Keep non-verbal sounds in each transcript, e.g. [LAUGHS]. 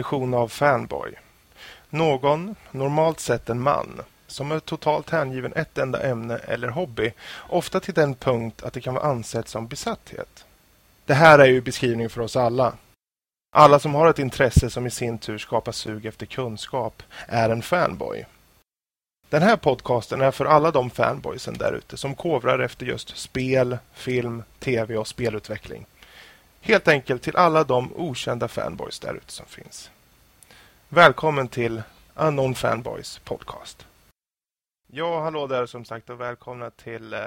definition av fanboy. Någon, normalt sett en man, som är totalt hängiven ett enda ämne eller hobby, ofta till den punkt att det kan vara ansett som besatthet. Det här är ju beskrivning för oss alla. Alla som har ett intresse som i sin tur skapar sug efter kunskap är en fanboy. Den här podcasten är för alla de fanboysen där ute som kovrar efter just spel, film, tv och spelutveckling. Helt enkelt till alla de okända fanboys där ute som finns. Välkommen till Unknown Fanboys podcast. Ja, hallå där som sagt och välkomna till uh,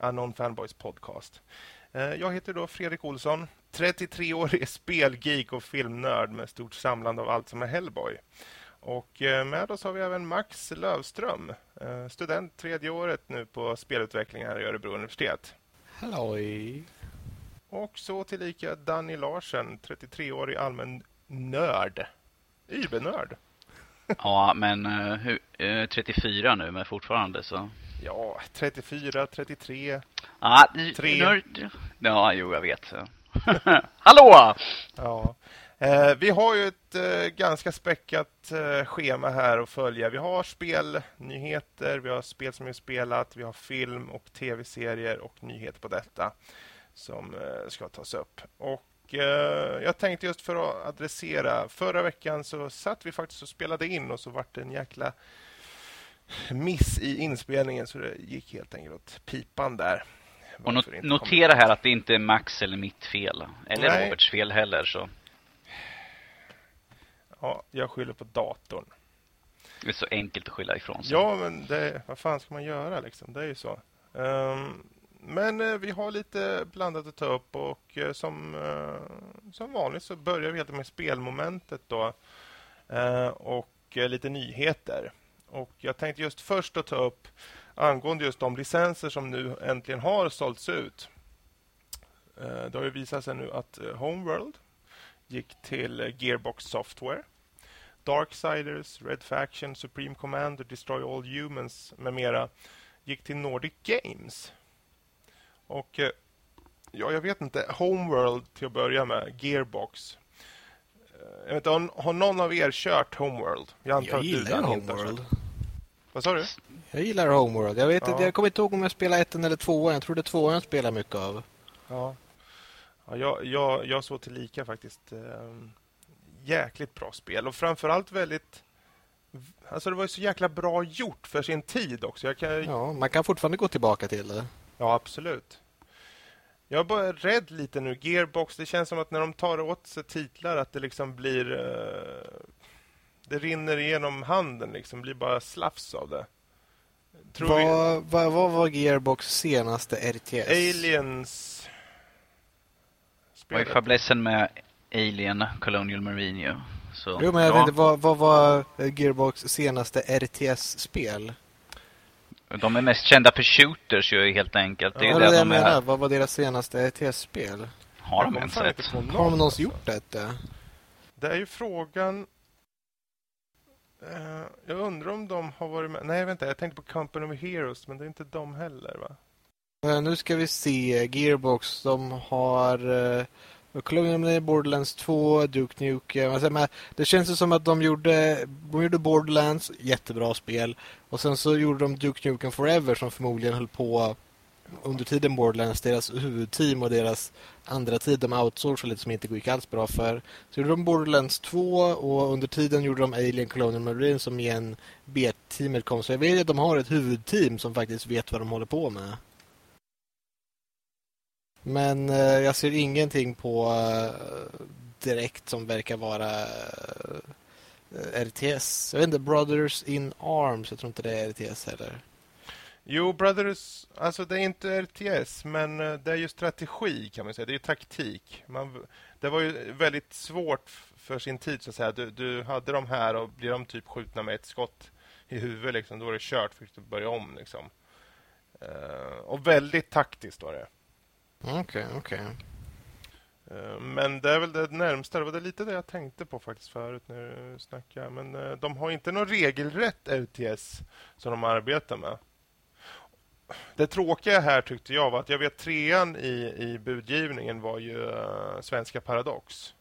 Unknown Fanboys podcast. Uh, jag heter då Fredrik Olsson, 33-årig spelgeek och filmnörd med stort samlande av allt som är Hellboy. Och uh, med oss har vi även Max Lövström, student tredje året nu på spelutveckling här i Örebro universitet. Halloj! Och så tillika Danny Larsen, 33-årig allmän nörd. Ybernörd. [LAUGHS] ja, men uh, 34 nu, men fortfarande så... Ja, 34, 33, ah, 3. Nörd. Ja, jo, jag vet. [LAUGHS] Hallå! Ja. Eh, vi har ju ett eh, ganska späckat eh, schema här att följa. Vi har spelnyheter, vi har spel som är spelat, vi har film och tv-serier och nyheter på detta som eh, ska tas upp. Och eh, jag tänkte just för att adressera, förra veckan så satt vi faktiskt och spelade in och så vart det en jäkla miss i inspelningen så det gick helt enkelt åt pipan där. Och not notera här att det inte är Max eller mitt fel. Eller Nej. Roberts fel heller. Så. Ja, jag skyller på datorn. Det är så enkelt att skylla ifrån sig. Ja, men det, vad fan ska man göra liksom? Det är ju så. Um, men eh, vi har lite blandat att ta upp och eh, som, eh, som vanligt så börjar vi helt med spelmomentet då. Eh, och eh, lite nyheter. Och jag tänkte just först att ta upp angående just de licenser som nu äntligen har sålts ut. Eh, det har ju visat sig nu att eh, Homeworld gick till eh, Gearbox Software. Darksiders, Red Faction, Supreme Commander, Destroy All Humans med mera gick till Nordic Games. Och eh, ja, jag vet inte. Homeworld till att börja med. Gearbox. Eh, Jag vet inte, har, någon av er kört Homeworld? Jag antar Jag att du gillar inte har Homeworld. Vad sa du? Jag gillar Homeworld. Jag, vet Ja. inte, jag kommer inte ihåg om jag spelar ettan eller tvåan. Jag tror det är tvåan jag spelar mycket av. Ja. ja jag, jag, jag såg till lika faktiskt. Eh, jäkligt bra spel och framförallt väldigt... Alltså det var ju så jäkla bra gjort för sin tid också. Kan, Ja, man kan fortfarande gå tillbaka till det. Ja, absolut. Jag är bara rädd lite nu. Gearbox, det känns som att när de tar åt sig titlar att det liksom blir... eh, det rinner igenom handen liksom. blir bara slafs av det. Tror vi... Vad, vad, vad var Gearbox senaste RTS? Aliens... Vad är Spelet. fablessen med Alien Colonial Marine ju. Så, Jo, men jag ja, tänkte, vad, vad var Gearbox senaste RTS-spel? De är mest kända för shooters ju helt enkelt. Det är ja, det det jag de är. menar. Vad var deras senaste RTS-spel? Har de ens ett? Har de någonsin gjort detta? Det är ju frågan... Eh, jag undrar om de har varit med... Nej, vänta. Jag tänkte på Company of Heroes, men det är inte de heller, va? Eh, nu ska vi se. Gearbox, de har uh, Colonial Marine, Borderlands 2, Duke Nukem. Alltså, men det känns ju som att de gjorde, de gjorde Borderlands, jättebra spel. Och sen så gjorde de Duke Nukem Forever som förmodligen höll på under tiden Borderlands, deras huvudteam och deras andra tid, de outsourcade lite som inte gick alls bra för. Så gjorde de Borderlands 2 och under tiden gjorde de Alien Colonial Marine som igen B-teamet kom. Så jag vet att de har ett huvudteam som faktiskt vet vad de håller på med. Men eh, jag ser ingenting på eh, direkt som verkar vara eh, RTS. Jag vet inte, Brothers in Arms, jag tror inte det är RTS heller. Jo, Brothers, alltså det är inte RTS, men eh, det är ju strategi kan man säga. Det är ju taktik. Man, det var ju väldigt svårt för sin tid så att säga. Du, du hade de här och blir de typ skjutna med ett skott i huvudet liksom, då var det kört. Fick du börja om liksom. Uh, och väldigt taktiskt var det. Okej, okej. Eh, Men det är väl det närmsta. Det var det lite det jag tänkte på faktiskt förut när du snackade. Men eh, de har inte någon regelrätt RTS som de arbetar med. Det tråkiga här tyckte jag var att jag vet trean i, i budgivningen var ju uh, Svenska Paradox.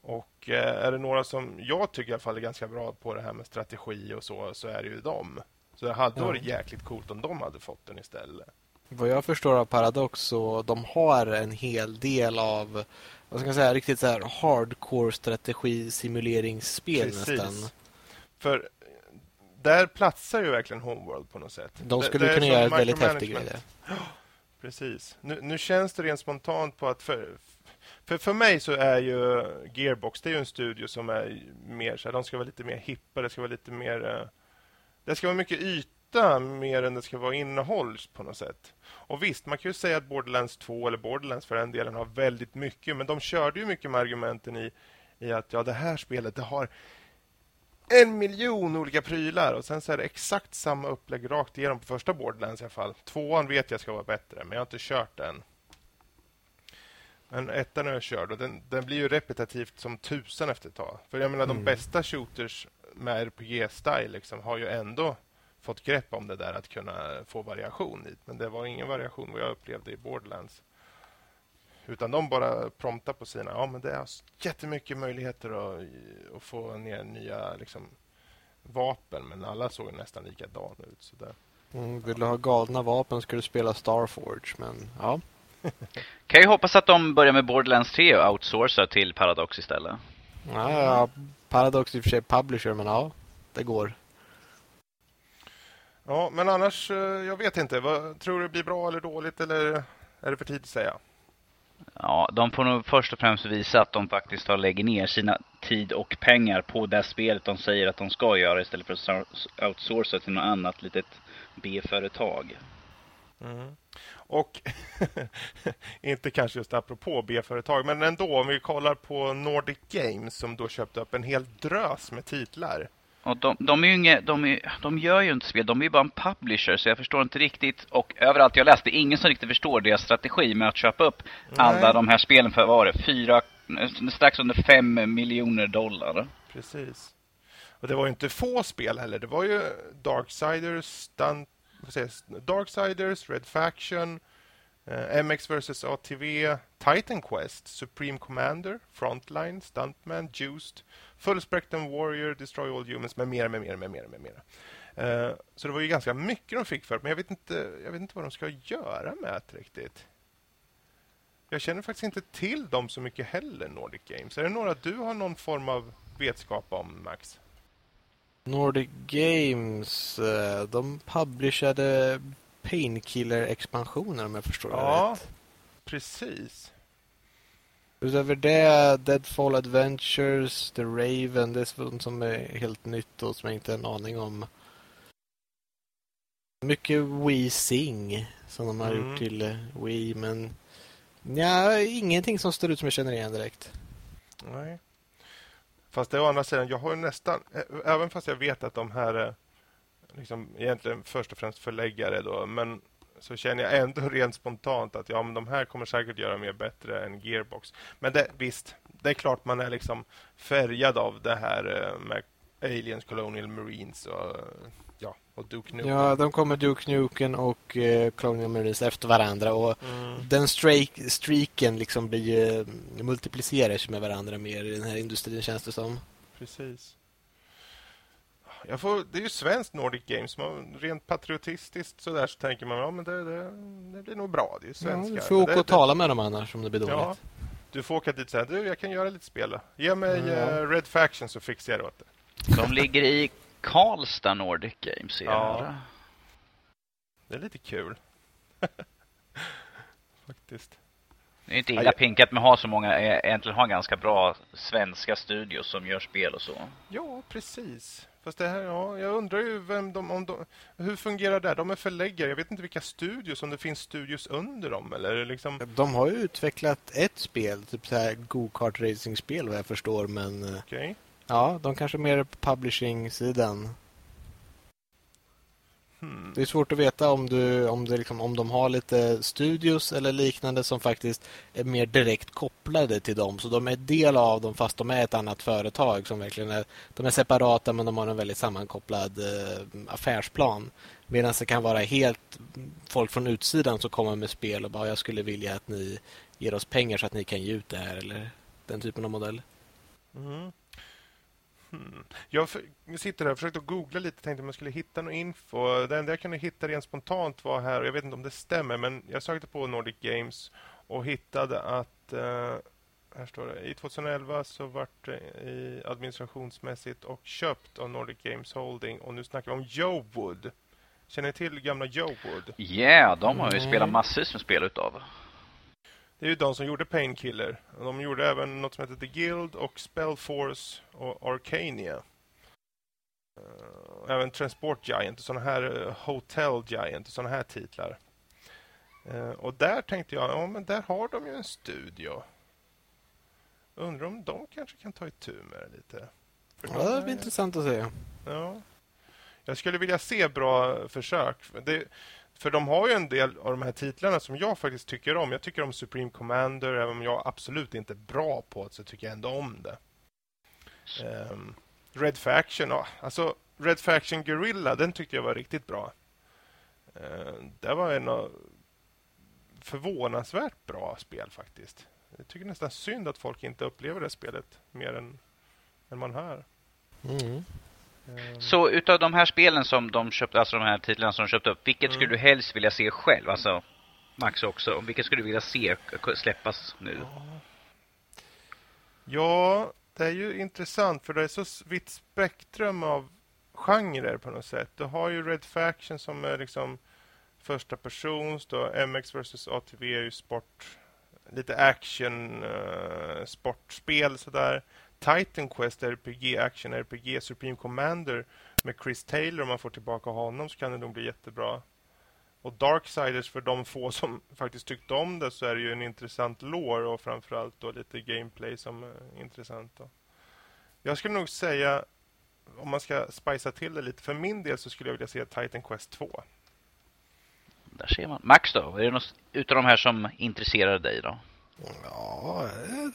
Och eh, är det några som jag tycker i alla fall är ganska bra på det här med strategi och så, så är det ju dem. Så det hade varit jäkligt coolt om de hade fått den istället. Vad jag förstår av Paradox så de har en hel del av vad ska jag säga, riktigt så här hardcore strategi simuleringsspel nästan. För där platsar ju verkligen Homeworld på något sätt. De skulle kunna göra väldigt häftig grej [GASPS] Precis. Nu, nu, känns det rent spontant på att för, för, för mig så är ju Gearbox det är ju en studio som är mer så här, de ska vara lite mer hippa, det ska vara lite mer eh, det ska vara mycket yta mer än det ska vara innehåll på något sätt. Och visst, man kan ju säga att Borderlands 2 eller Borderlands för den delen har väldigt mycket, men de körde ju mycket med argumenten i, i att ja, det här spelet det har en miljon olika prylar och sen så är det exakt samma upplägg rakt igenom på första Borderlands i alla fall. Tvåan vet jag ska vara bättre, men jag har inte kört den. Men ettan har jag kört och den, den blir ju repetitivt som tusan efter ett tag. För jag menar, mm. de bästa shooters med RPG-style liksom, har ju ändå fått grepp om det där att kunna få variation i. Men det var ingen variation vad jag upplevde i Borderlands. Utan de bara promptar på sina. Ja, men det är jättemycket möjligheter att, att få ner nya liksom, vapen. Men alla såg nästan likadana ut. Så där. Mm, vill du ha galna vapen ska du spela Starforge. Men ja. [LAUGHS] kan ju hoppas att de börjar med Borderlands 3 och outsourcar till Paradox istället. Ja, ja, Paradox i och för sig publisher, men ja, det går. Ja, men annars, eh, jag vet inte. Vad, tror du det blir bra eller dåligt eller är det för tidigt att säga? Ja, de får nog först och främst visa att de faktiskt har lägger ner sina tid och pengar på det spelet de säger att de ska göra istället för att outsourca till något annat litet B-företag. Mm. Och [LAUGHS] inte kanske just apropå B-företag, men ändå om vi kollar på Nordic Games som då köpte upp en hel drös med titlar. Och de, de, är inga, de, är, de gör ju inte spel, de är ju bara en publisher så jag förstår inte riktigt. Och överallt jag läste, ingen som riktigt förstår deras strategi med att köpa upp Nej. alla de här spelen för, vad var det, fyra, strax under fem miljoner dollar. Precis. Och det var ju inte få spel heller. Det var ju Darksiders, Stunt, Darksiders, Red Faction, eh, MX vs ATV, Titan Quest, Supreme Commander, Frontline, Stuntman, Juiced, Full Spectrum Warrior, Destroy All Humans med mera, med mera, med mera, med mera. Uh, så det var ju ganska mycket de fick för men jag vet inte, jag vet inte vad de ska göra med det riktigt. Jag känner faktiskt inte till dem så mycket heller, Nordic Games. Är det några du har någon form av vetskap om, Max? Nordic Games, eh, de publicerade Painkiller-expansioner om jag förstår ja, det rätt. Ja, precis. Utöver det, Deadfall Adventures, The Raven, det är sånt som är helt nytt och som jag inte har en aning om. Mycket Wii Sing som de har mm. gjort till eh, Wii, men ja, ingenting som står ut som jag känner igen direkt. Nej. Fast det är å andra sidan, jag har nästan, även fast jag vet att de här är liksom egentligen först och främst förläggare då, men så känner jag ändå [LAUGHS] rent spontant att ja, men de här kommer säkert göra mer bättre än Gearbox. Men det, visst, det är klart man är liksom färgad av det här eh, med Aliens, Colonial Marines och ja, och Duke Nukem. Ja, de kommer Duke Nukem och eh, Colonial Marines efter varandra och mm. den streak, streaken liksom blir eh, multiplicerar sig med varandra mer i den här industrin känns det som. Precis. Får, det är ju svenskt Nordic Games. Man, rent patriotistiskt så där så tänker man ja, men det, det, det blir nog bra. Det är svenska. Ja, du får åka och tala med dem annars om det blir dåligt. Ja, du får åka dit och säga du, jag kan göra lite spel. Ge mig ja. uh, Red Faction så fixar jag det åt dig. De ligger i Karlstad Nordic Games. Ja. Det är lite kul. [LAUGHS] Faktiskt. Det är inte illa pinkat med att ha så många, eh, egentligen ha ganska bra svenska studios som gör spel och så. Ja, precis. Fast det här, ja, jag undrar ju vem de, om de, hur fungerar det? De är förläggare. Jag vet inte vilka studios, om det finns studios under dem eller liksom. De har ju utvecklat ett spel, typ så här go-kart racing-spel vad jag förstår, men. Eh. Okay. Ja, de kanske är mer på publishing-sidan. Hmm. Det är svårt att veta om, du, om, det liksom, om de har lite studios eller liknande som faktiskt är mer direkt kopplade till dem. Så de är del av dem fast de är ett annat företag som verkligen är, de är separata men de har en väldigt sammankopplad eh, affärsplan. Medan det kan vara helt folk från utsidan som kommer med spel och bara jag skulle vilja att ni ger oss pengar så att ni kan ge ut det här eller den typen av modell. Mm. Hmm. Jag sitter här och försökte googla lite tänkte om jag skulle hitta någon info. Det enda jag kunde hitta rent spontant var här, och jag vet inte om det stämmer, men jag sökte på Nordic Games och hittade att uh, här står det, i 2011 så vart det i administrationsmässigt och köpt av Nordic Games Holding och nu snackar vi om Joe Wood. Känner ni till gamla Joe Wood? Ja, yeah, de har ju mm. spelat massvis med spel utav. Det är ju de som gjorde Painkiller. De gjorde även något som heter The Guild och Spellforce och Arcania. Eh, även Transport Giant och sådana här eh, Hotel Giant och sådana här titlar. Eh, och där tänkte jag, ja men där har de ju en studio. Undrar om de kanske kan ta itu med det lite. För ja, det blir intressant att se. Ja. Jag skulle vilja se bra försök. Det, för de har ju en del av de här titlarna som jag faktiskt tycker om. Jag tycker om Supreme Commander, även om jag absolut inte är bra på det så tycker jag ändå om det. Um, Red Faction, ja, alltså Red Faction Guerrilla, den tyckte jag var riktigt bra. Uh, det var en av förvånansvärt bra spel faktiskt. Jag tycker nästan synd att folk inte upplever det spelet mer än, än man hör. Mm. Ehm. Så utav de här spelen som de köpte, alltså de här titlarna som de köpte upp, vilket mm. skulle du helst vilja se själv? Alltså Max också. Vilket skulle du vilja se släppas nu? Ja, det är ju intressant för det är så vitt spektrum av genrer på något sätt. Du har ju Red Faction som är liksom första persons, då MX vs ATV är ju sport, lite action, uh, sportspel sådär. Titan Quest RPG, Action RPG, Supreme Commander med Chris Taylor, om man får tillbaka honom så kan det nog bli jättebra. Och Darksiders, för de få som [LAUGHS] faktiskt tyckte om det så är det ju en intressant lore och framförallt då lite gameplay som är intressant. Då. Jag skulle nog säga, om man ska spicea till det lite, för min del så skulle jag vilja se Titan Quest 2. Där ser man. Max då? Är det något utav de här som intresserar dig då? Ja,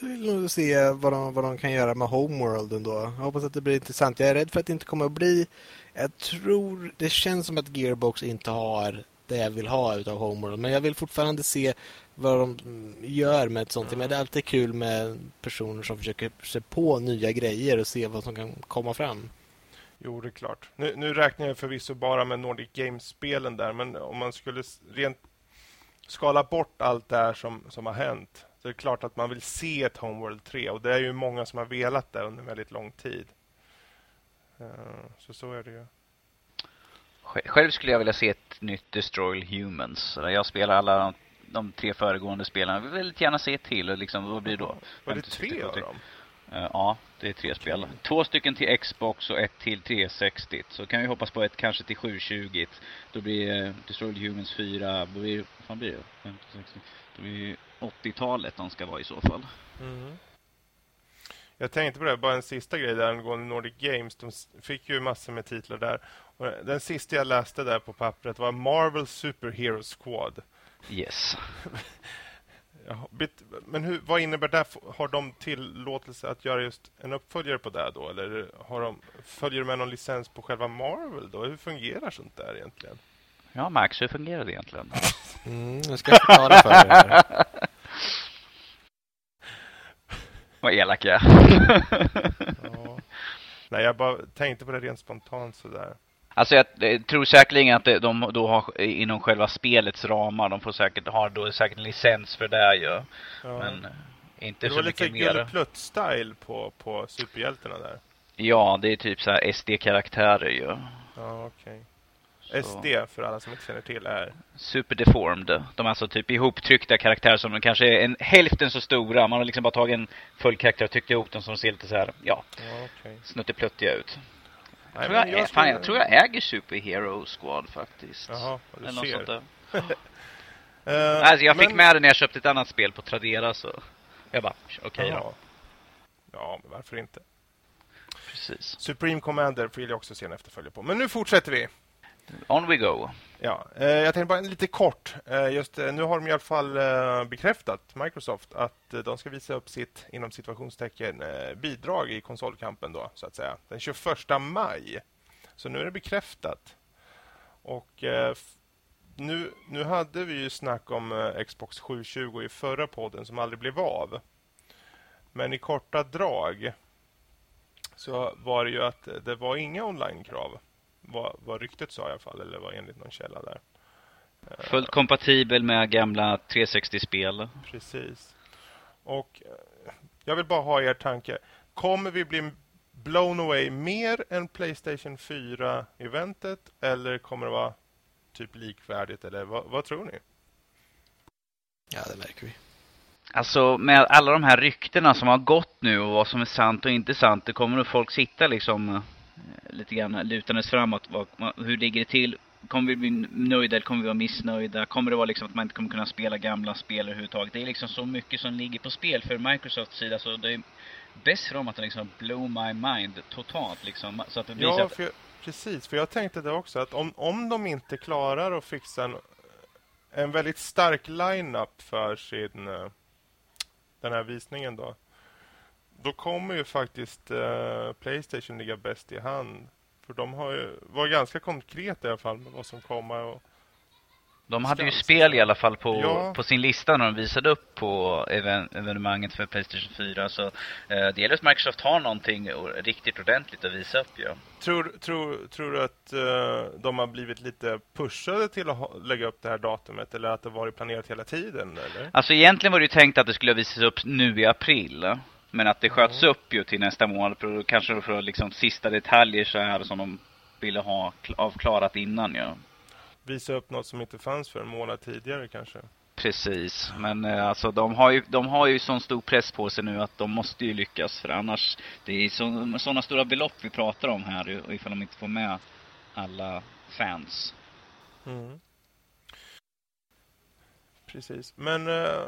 vill nog se vad de, vad de kan göra med Homeworld ändå. Jag hoppas att det blir intressant. Jag är rädd för att det inte kommer att bli... Jag tror... Det känns som att Gearbox inte har det jag vill ha utav Homeworld. Men jag vill fortfarande se vad de mm, gör med ett sånt. Men det är alltid kul med personer som försöker se på nya grejer och se vad som kan komma fram. Jo, det är klart. Nu, nu räknar jag förvisso bara med Nordic Games-spelen där. Men om man skulle rent skala bort allt det här som, som har hänt så det är klart att man vill se ett Homeworld 3 och det är ju många som har velat det under väldigt lång tid. Uh, så så är det ju. Själv skulle jag vilja se ett nytt Destroy Humans. Jag spelar alla de, de tre föregående spelarna. Jag vill väldigt gärna se till. Och liksom, vad blir det då? Var det tre av dem? Uh, ja, det är tre spel. Två stycken till Xbox och ett till 360. Så kan vi hoppas på ett kanske till 720. Då blir uh, Destroy Humans 4, vad blir, vad fan blir det? 50, 60. Då blir 80-talet de ska vara i så fall. Mm. Jag tänkte på det, bara en sista grej där angående Nordic Games. De fick ju massor med titlar där. Och den sista jag läste där på pappret var Marvel Superhero Squad. Yes. [LAUGHS] ja, men hur, vad innebär det? Har de tillåtelse att göra just en uppföljare på det då? Eller har de, följer de med någon licens på själva Marvel då? Hur fungerar sånt där egentligen? Ja, Max, hur fungerar det egentligen? [LAUGHS] Mm, jag ska förklara för dig. [LAUGHS] Vad elak jag ja. Nej, jag bara tänkte på det rent spontant sådär. Alltså jag tror säkerligen att de då har inom själva spelets ramar, de får säkert, har då säkert en licens för det ju. Ja. Men inte så mycket mer. Det var lite Plutt-style på, på superhjältarna där. Ja, det är typ så SD-karaktärer ju. Ja, okej. Okay. SD för alla som inte känner till är? Super deformed. De är alltså typ ihoptryckta karaktärer som kanske är en hälften så stora. Man har liksom bara tagit en full karaktär och tryckt ihop dem som ser lite så här, ja, ja okay. snuttepluttiga ut. Nej, tror jag, jag, fan, jag tror jag äger Superhero Squad faktiskt. Jaha, du Eller ser. Något sånt där. uh, [LAUGHS] [LAUGHS] alltså, jag men... fick med det när jag köpte ett annat spel på Tradera så jag bara, okej okay, då. Ja, men varför inte? Precis. Supreme Commander vill jag också se en efterfölje på. Men nu fortsätter vi. On we go. Ja, eh, jag tänkte bara lite kort. Eh, just eh, nu har de i alla fall eh, bekräftat Microsoft att eh, de ska visa upp sitt inom situationstecken eh, bidrag i konsolkampen då så att säga. Den 21 maj. Så nu är det bekräftat. Och eh, nu, nu hade vi ju snack om eh, Xbox 720 i förra podden som aldrig blev av. Men i korta drag så var det ju att eh, det var inga online-krav. Vad, vad ryktet sa i alla fall, eller var enligt någon källa där. Fullt kompatibel med gamla 360-spel. Precis. Och eh, jag vill bara ha er tanke. Kommer vi bli blown away mer än Playstation 4-eventet eller kommer det vara typ likvärdigt? Eller vad, vad tror ni? Ja, det märker vi. Alltså med alla de här ryktena som har gått nu och vad som är sant och inte sant. Det kommer nog folk sitta liksom eh, lite grann lutandes framåt. Vad, hur ligger det till? Kommer vi bli nöjda eller kommer vi vara missnöjda? Kommer det vara liksom att man inte kommer kunna spela gamla spel överhuvudtaget? Det är liksom så mycket som ligger på spel för Microsofts sida. Så det är bäst för dem att liksom blow my mind totalt liksom. Så att det ja, att... för jag, precis. För jag tänkte det också. Att om, om de inte klarar att fixa en, en väldigt stark line-up för sin, eh, den här visningen då. Då kommer ju faktiskt uh, Playstation ligga bäst i hand. För de har ju, var ganska konkreta i alla fall med vad som kommer. Och de hade ju spel i alla fall på, ja. på sin lista när de visade upp på even, evenemanget för Playstation 4. Så eh, det gäller att Microsoft har någonting riktigt ordentligt att visa upp. Ja. Tror, tror, tror du att eh, de har blivit lite pushade till att ha, lägga upp det här datumet? Eller att det varit planerat hela tiden? Eller? Alltså egentligen var det ju tänkt att det skulle visas upp nu i april. Men att det sköts upp ju till nästa månad. För, kanske för liksom sista detaljer så här som de ville ha avklarat innan. Ja visa upp något som inte fanns för en månad tidigare kanske. Precis, men eh, alltså de har ju, de har ju sån stor press på sig nu att de måste ju lyckas för annars, det är så, sådana stora belopp vi pratar om här ifall de inte får med alla fans. Mm. Precis, men uh,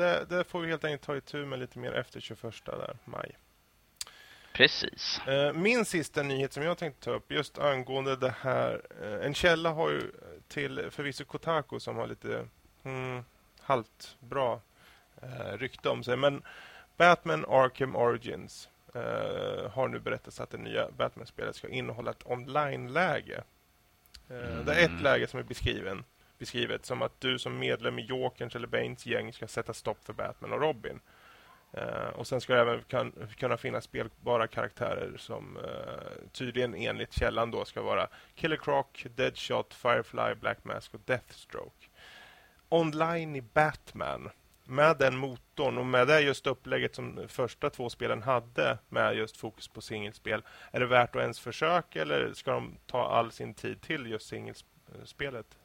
det, det, får vi helt enkelt ta itu med lite mer efter 21 där, maj. Precis. Eh, min sista nyhet som jag tänkte ta upp just angående det här. Eh, en källa har ju till förvisso Kotaku som har lite mm, halvt bra eh, rykte om sig. Men Batman Arkham Origins har nu berättat att det nya Batman-spelet ska innehålla ett online-läge. Mm. Det är ett mm. läge som är beskriven, beskrivet som att du som medlem i Jokerns eller Banes gäng ska sätta stopp för Batman och Robin. Uh, och sen ska det även kan, kunna finnas spelbara karaktärer som uh, tydligen enligt källan då ska vara Killer Croc, Deadshot, Firefly, Black Mask och Deathstroke. Online i Batman med den motorn och med det just upplägget som de första två spelen hade med just fokus på singelspel. Är det värt att ens försöka eller ska de ta all sin tid till just singelspelet?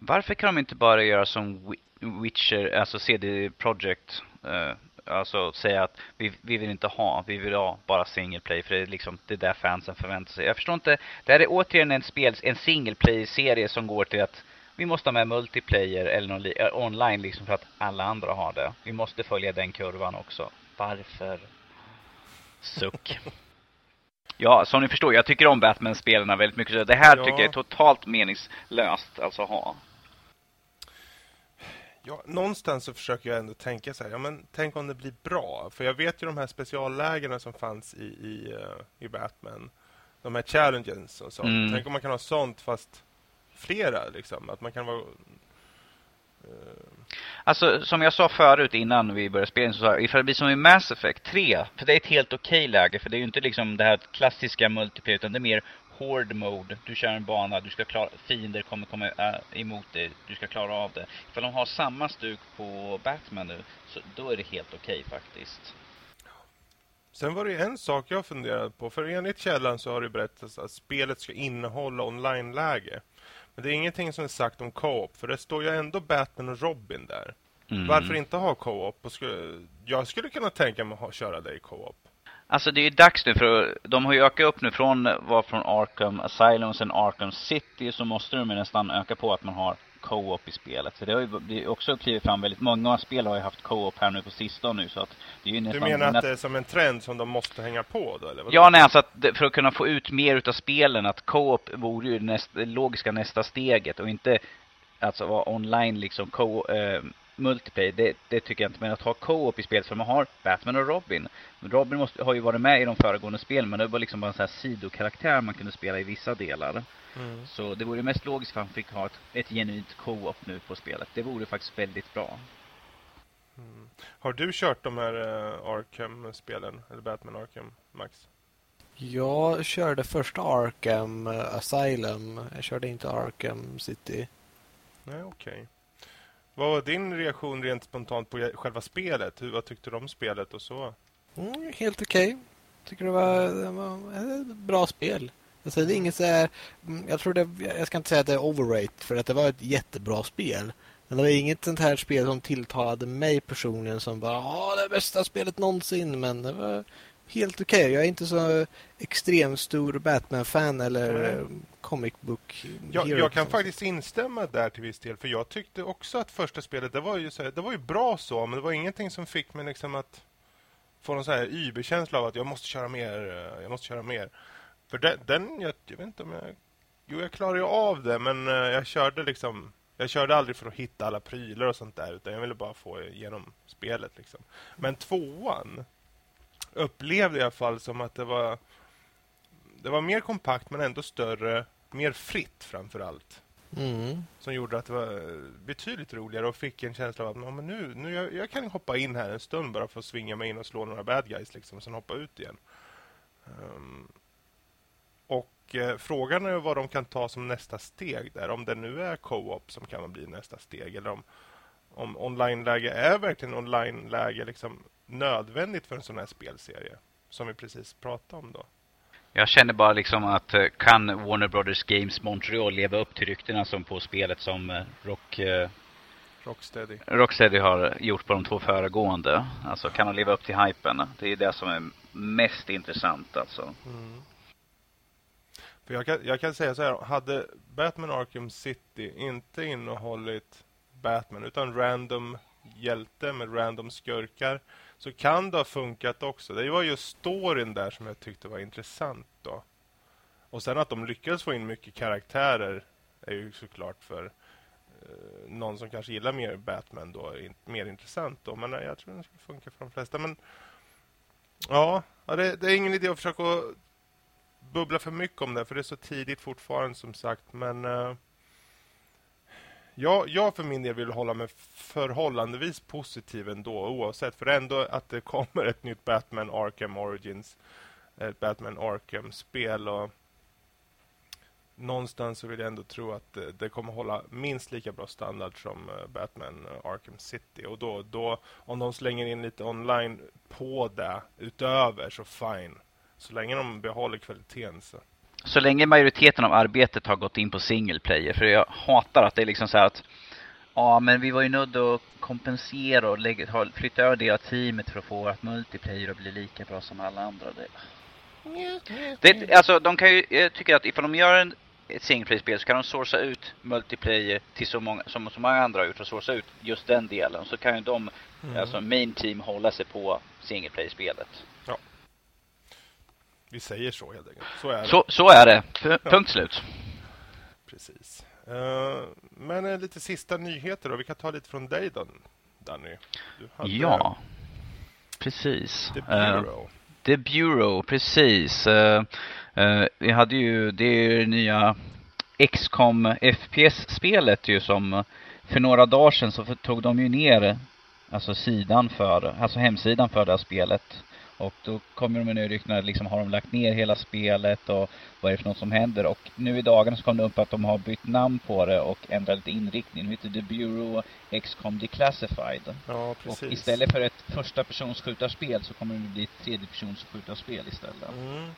Varför kan de inte bara göra som Witcher, alltså CD Projekt uh, alltså säga att vi, vi vill inte ha, vi vill ha bara single play för det är liksom det är där fansen förväntar sig. Jag förstår inte, det här är återigen en spel, en single play serie som går till att vi måste ha med multiplayer eller någon, li, eh, online liksom för att alla andra har det. Vi måste följa den kurvan också. Varför? Suck. [LAUGHS] Ja, som ni förstår, jag tycker om Batman-spelarna väldigt mycket. Så det här ja. tycker jag är totalt meningslöst alltså ha. Ja, någonstans så försöker jag ändå tänka så här, ja men tänk om det blir bra. För jag vet ju de här speciallägena som fanns i, i, uh, i Batman. De här challenges och sånt. Mm. Tänk om man kan ha sånt fast flera liksom. Att man kan vara... Uh... Alltså som jag sa förut innan vi började spela så sa jag, ifall det blir som i Mass Effect 3, för det är ett helt okej okay läge, för det är ju inte liksom det här klassiska multiplayer, utan det är mer Horde mode. Du kör en bana, du ska klara, fiender kommer komma äh, emot dig, du ska klara av det. Ifall de har samma stuk på Batman nu, så då är det helt okej okay, faktiskt. Sen var det en sak jag funderade på. För enligt källan så har det berättats att spelet ska innehålla online-läge. Men det är ingenting som är sagt om co-op. För det står ju ändå Batman och Robin där. Mm. Varför inte ha co-op? Jag skulle kunna tänka mig att köra det i co-op. Alltså det är dags nu för de har ju ökat upp nu från var från Arkham Asylum och sen Arkham City så måste de nästan öka på att man har co-op i spelet. För det har ju det är också klivit fram väldigt många spel har ju haft co-op här nu på sistone nu så att det är ju nästan, Du menar att det är som en trend som de måste hänga på då eller? Vad ja, nej alltså att för att kunna få ut mer utav spelen att co-op vore ju näst, det logiska nästa steget och inte alltså vara online liksom co eh, multiplayer, det, det, tycker jag inte. Men att ha co-op i spelet, för man har Batman och Robin. Robin måste, har ju varit med i de föregående spelen, men det var liksom bara en sån här sidokaraktär man kunde spela i vissa delar. Mm. Så det vore mest logiskt att han fick ha ett, ett genuint co-op nu på spelet. Det vore faktiskt väldigt bra. Mm. Har du kört de här uh, Arkham-spelen? Eller Batman Arkham? Max? Jag körde första Arkham Asylum. Jag körde inte Arkham City. Nej, okej. Okay. Vad var din reaktion rent spontant på själva spelet? Hur, vad tyckte du om spelet och så? Mm, helt okej. Okay. Tycker det var, det var ett bra spel. Alltså, det är inget så här, mm, jag tror det, jag ska inte säga att det är overrate för att det var ett jättebra spel. Men det var inget sånt här spel som tilltalade mig personligen som bara, ja, det bästa spelet någonsin. Men det var helt okej. Okay. Jag är inte så extremt stor Batman-fan eller mm. comic book jag, jag kan faktiskt instämma där till viss del. För jag tyckte också att första spelet, det var ju, så här, det var ju bra så. Men det var ingenting som fick mig liksom att få någon så här yberkänsla av att jag måste köra mer. Eh, jag måste köra mer. För den, den jag, jag vet inte om jag... Jo, jag klarade ju av det, men eh, jag körde liksom... Jag körde aldrig för att hitta alla prylar och sånt där, utan jag ville bara få igenom spelet liksom. Men tvåan upplevde i alla fall som att det var... Det var mer kompakt, men ändå större. Mer fritt framför allt. Mm. Som gjorde att det var betydligt roligare och fick en känsla av att men nu, nu jag, jag, kan hoppa in här en stund bara för att svinga mig in och slå några bad guys liksom, och sen hoppa ut igen. Um, och eh, frågan är vad de kan ta som nästa steg där. Om det nu är co-op som kan bli nästa steg. Eller om, om online-läge är verkligen online-läge liksom nödvändigt för en sån här spelserie. Som vi precis pratade om då. Jag känner bara liksom att eh, kan Warner Brothers Games Montreal leva upp till ryktena som på spelet som eh, Rock... Eh, Rocksteady. Rocksteady har gjort på de två föregående. Alltså kan de leva upp till hypen? Det är det som är mest intressant alltså. Mm. För jag kan, jag kan säga så här, hade Batman Arkham City inte innehållit Batman utan random hjälte med random skurkar så kan det ha funkat också. Det var just storyn där som jag tyckte var intressant då. Och sen att de lyckades få in mycket karaktärer är ju såklart för eh, någon som kanske gillar mer Batman då in, mer intressant då. Men eh, jag tror det skulle funka för de flesta. Men ja, det, det är ingen idé att försöka bubbla för mycket om det för det är så tidigt fortfarande som sagt. Men eh, jag, jag för min del vill hålla mig förhållandevis positiv ändå oavsett. För ändå att det kommer ett nytt Batman Arkham Origins. Ett Batman Arkham-spel och någonstans så vill jag ändå tro att det, det, kommer hålla minst lika bra standard som eh, Batman Arkham City. Och då, då, om de slänger in lite online på det utöver så fine. Så länge de behåller kvaliteten så. Så länge majoriteten av arbetet har gått in på single player. För jag hatar att det är liksom så här att Ja, men vi var ju nödda att kompensera och lägga, flytta över det av teamet för att få vårt multiplayer att bli lika bra som alla andra. Det, det, alltså, de kan ju, jag tycker att ifall de gör en, ett single player-spel så kan de sourca ut multiplayer till så många, som så många andra har gjort och sourca ut just den delen. Så kan ju de, mm. alltså main team, hålla sig på single player-spelet. Vi säger så helt enkelt. Så är det. Så, så är det. P punkt slut. Precis. Uh, men uh, lite sista nyheter då. Vi kan ta lite från dig då, Danny. ja, precis. The Bureau. Uh, The Bureau, precis. vi hade ju det nya XCOM FPS-spelet ju som för några dagar sedan så tog de ju ner alltså sidan för, alltså hemsidan för det här spelet. Och då kommer de nu ryktena, liksom har de lagt ner hela spelet och vad är det för något som händer? Och nu i dagarna så kom det upp att de har bytt namn på det och ändrat lite inriktning. Det heter The Bureau XCOM Declassified. Ja, precis. Och istället för ett första persons skjutarspel så kommer det bli ett tredje persons skjutarspel istället. Mm.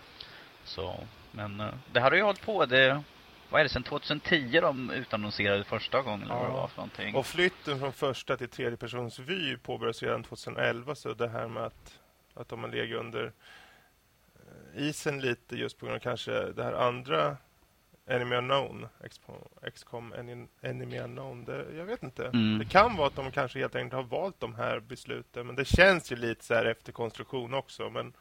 Så, men uh, det har ju hållit på. Det, vad är det, sen 2010 de utannonserade första gången eller ja. vad det var för någonting. Och flytten från första till tredje persons vy påbörjades redan 2011 så det här med att att de har legat under eh, isen lite just på grund av kanske det här andra Enemy Unknown, XCOM Enemy Unknown. Det, jag vet inte. Mm. Det kan vara att de kanske helt enkelt har valt de här besluten. Men det känns ju lite så här efter konstruktion också. Men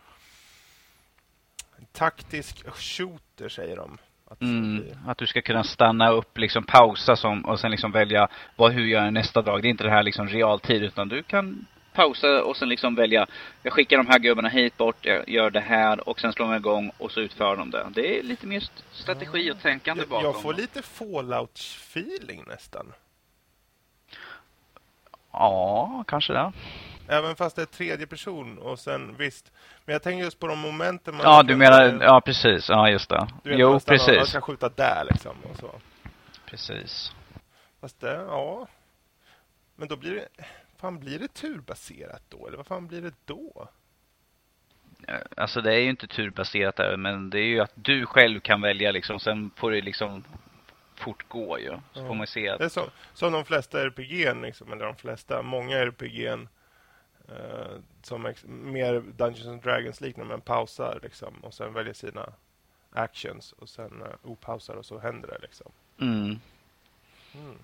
taktisk shooter säger de. Att, mm, att du ska kunna stanna upp, liksom pausa som, och sen liksom välja vad, hur gör jag nästa drag. Det är inte det här liksom realtid utan du kan pausa och sen liksom välja, jag skickar de här gubbarna hit bort, jag gör det här och sen slår man igång och så utför de det. Det är lite mer strategi och tänkande bakom. Jag får lite Fallout-feeling nästan. Ja, kanske det. Även fast det är tredje person och sen visst. Men jag tänker just på de momenten man... Ja, du menar, ja precis, ja just det. Du vet, jo, och- Man precis. ska skjuta där liksom och så. Precis. Fast det, ja. Men då blir det... Fan, blir det turbaserat då? Eller vad fan blir det då? Eh, Alltså det är ju inte turbaserat där, men det är ju att du själv kan välja liksom, sen får det liksom fortgå ju. Så Ja. får man se att Det är som, som de flesta RPG, liksom, eller de flesta, många RPG eh, som mer Dungeons and Dragons liknande, men pausar liksom, och sen väljer sina actions och sen uh, opausar och så händer det liksom. Mm. Mm.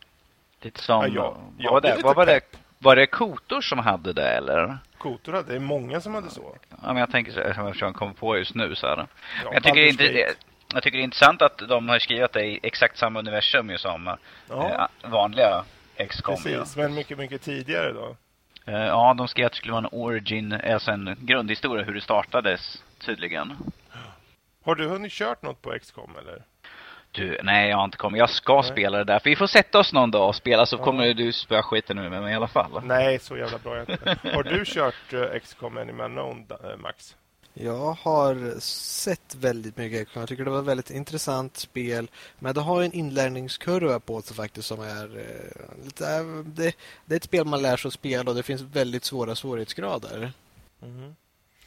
Lite som... Ja, ja. vad var det Vad var det? Var det Kotor som hade det eller? Kotor hade, det är många som hade så. Ja, men jag tänker så här, som jag komma på just nu så här. Ja, jag tycker, inte, Gate. jag tycker det är intressant att de har skrivit det är exakt samma universum ju som Ja, eh, vanliga XCOM. ju. precis. Men mycket, mycket tidigare då. Eh, ja, de skrev att det skulle vara en origin, alltså en grundhistoria hur det startades tydligen. Har du hunnit kört något på XCOM eller? Du, nej jag har inte kommit. Jag ska Nej. spela det där. För vi får sätta oss någon dag och spela så Ja. kommer du spöa skiten nu med mig i alla fall. Nej, så jävla bra jag inte. Har du kört uh, XCOM Enemy Unknown, eh, Max? Jag har sett väldigt mycket XCOM. Jag tycker det var ett väldigt intressant spel. Men det har ju en inlärningskurva på sig faktiskt som är eh, lite... Det, det är ett spel man lär sig att spela och det finns väldigt svåra svårighetsgrader. Mhm.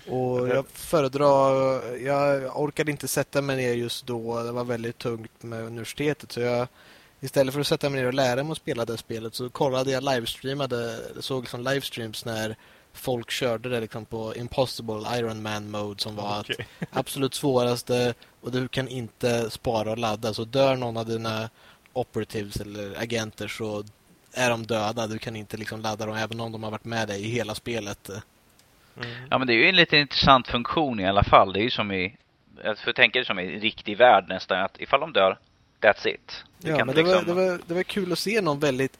Och jag föredrar... Jag orkade inte sätta mig ner just då. Det var väldigt tungt med universitetet. Så jag, istället för att sätta mig ner och lära mig att spela det spelet så kollade jag livestreamade. Såg liksom livestreams när folk körde det liksom på Impossible Iron Man mode som var att Okej. absolut svåraste och du kan inte spara och ladda. Så dör någon av dina operatives eller agenter så är de döda. Du kan inte liksom ladda dem även om de har varit med dig i hela spelet. Mm. Ja men det är ju en lite intressant funktion i alla fall. Det är ju som i, jag får tänka det som i riktig värld nästan. Att ifall de dör, that's it. Du Ja, kan men det, var, liksom- det, var, det var kul att se någon väldigt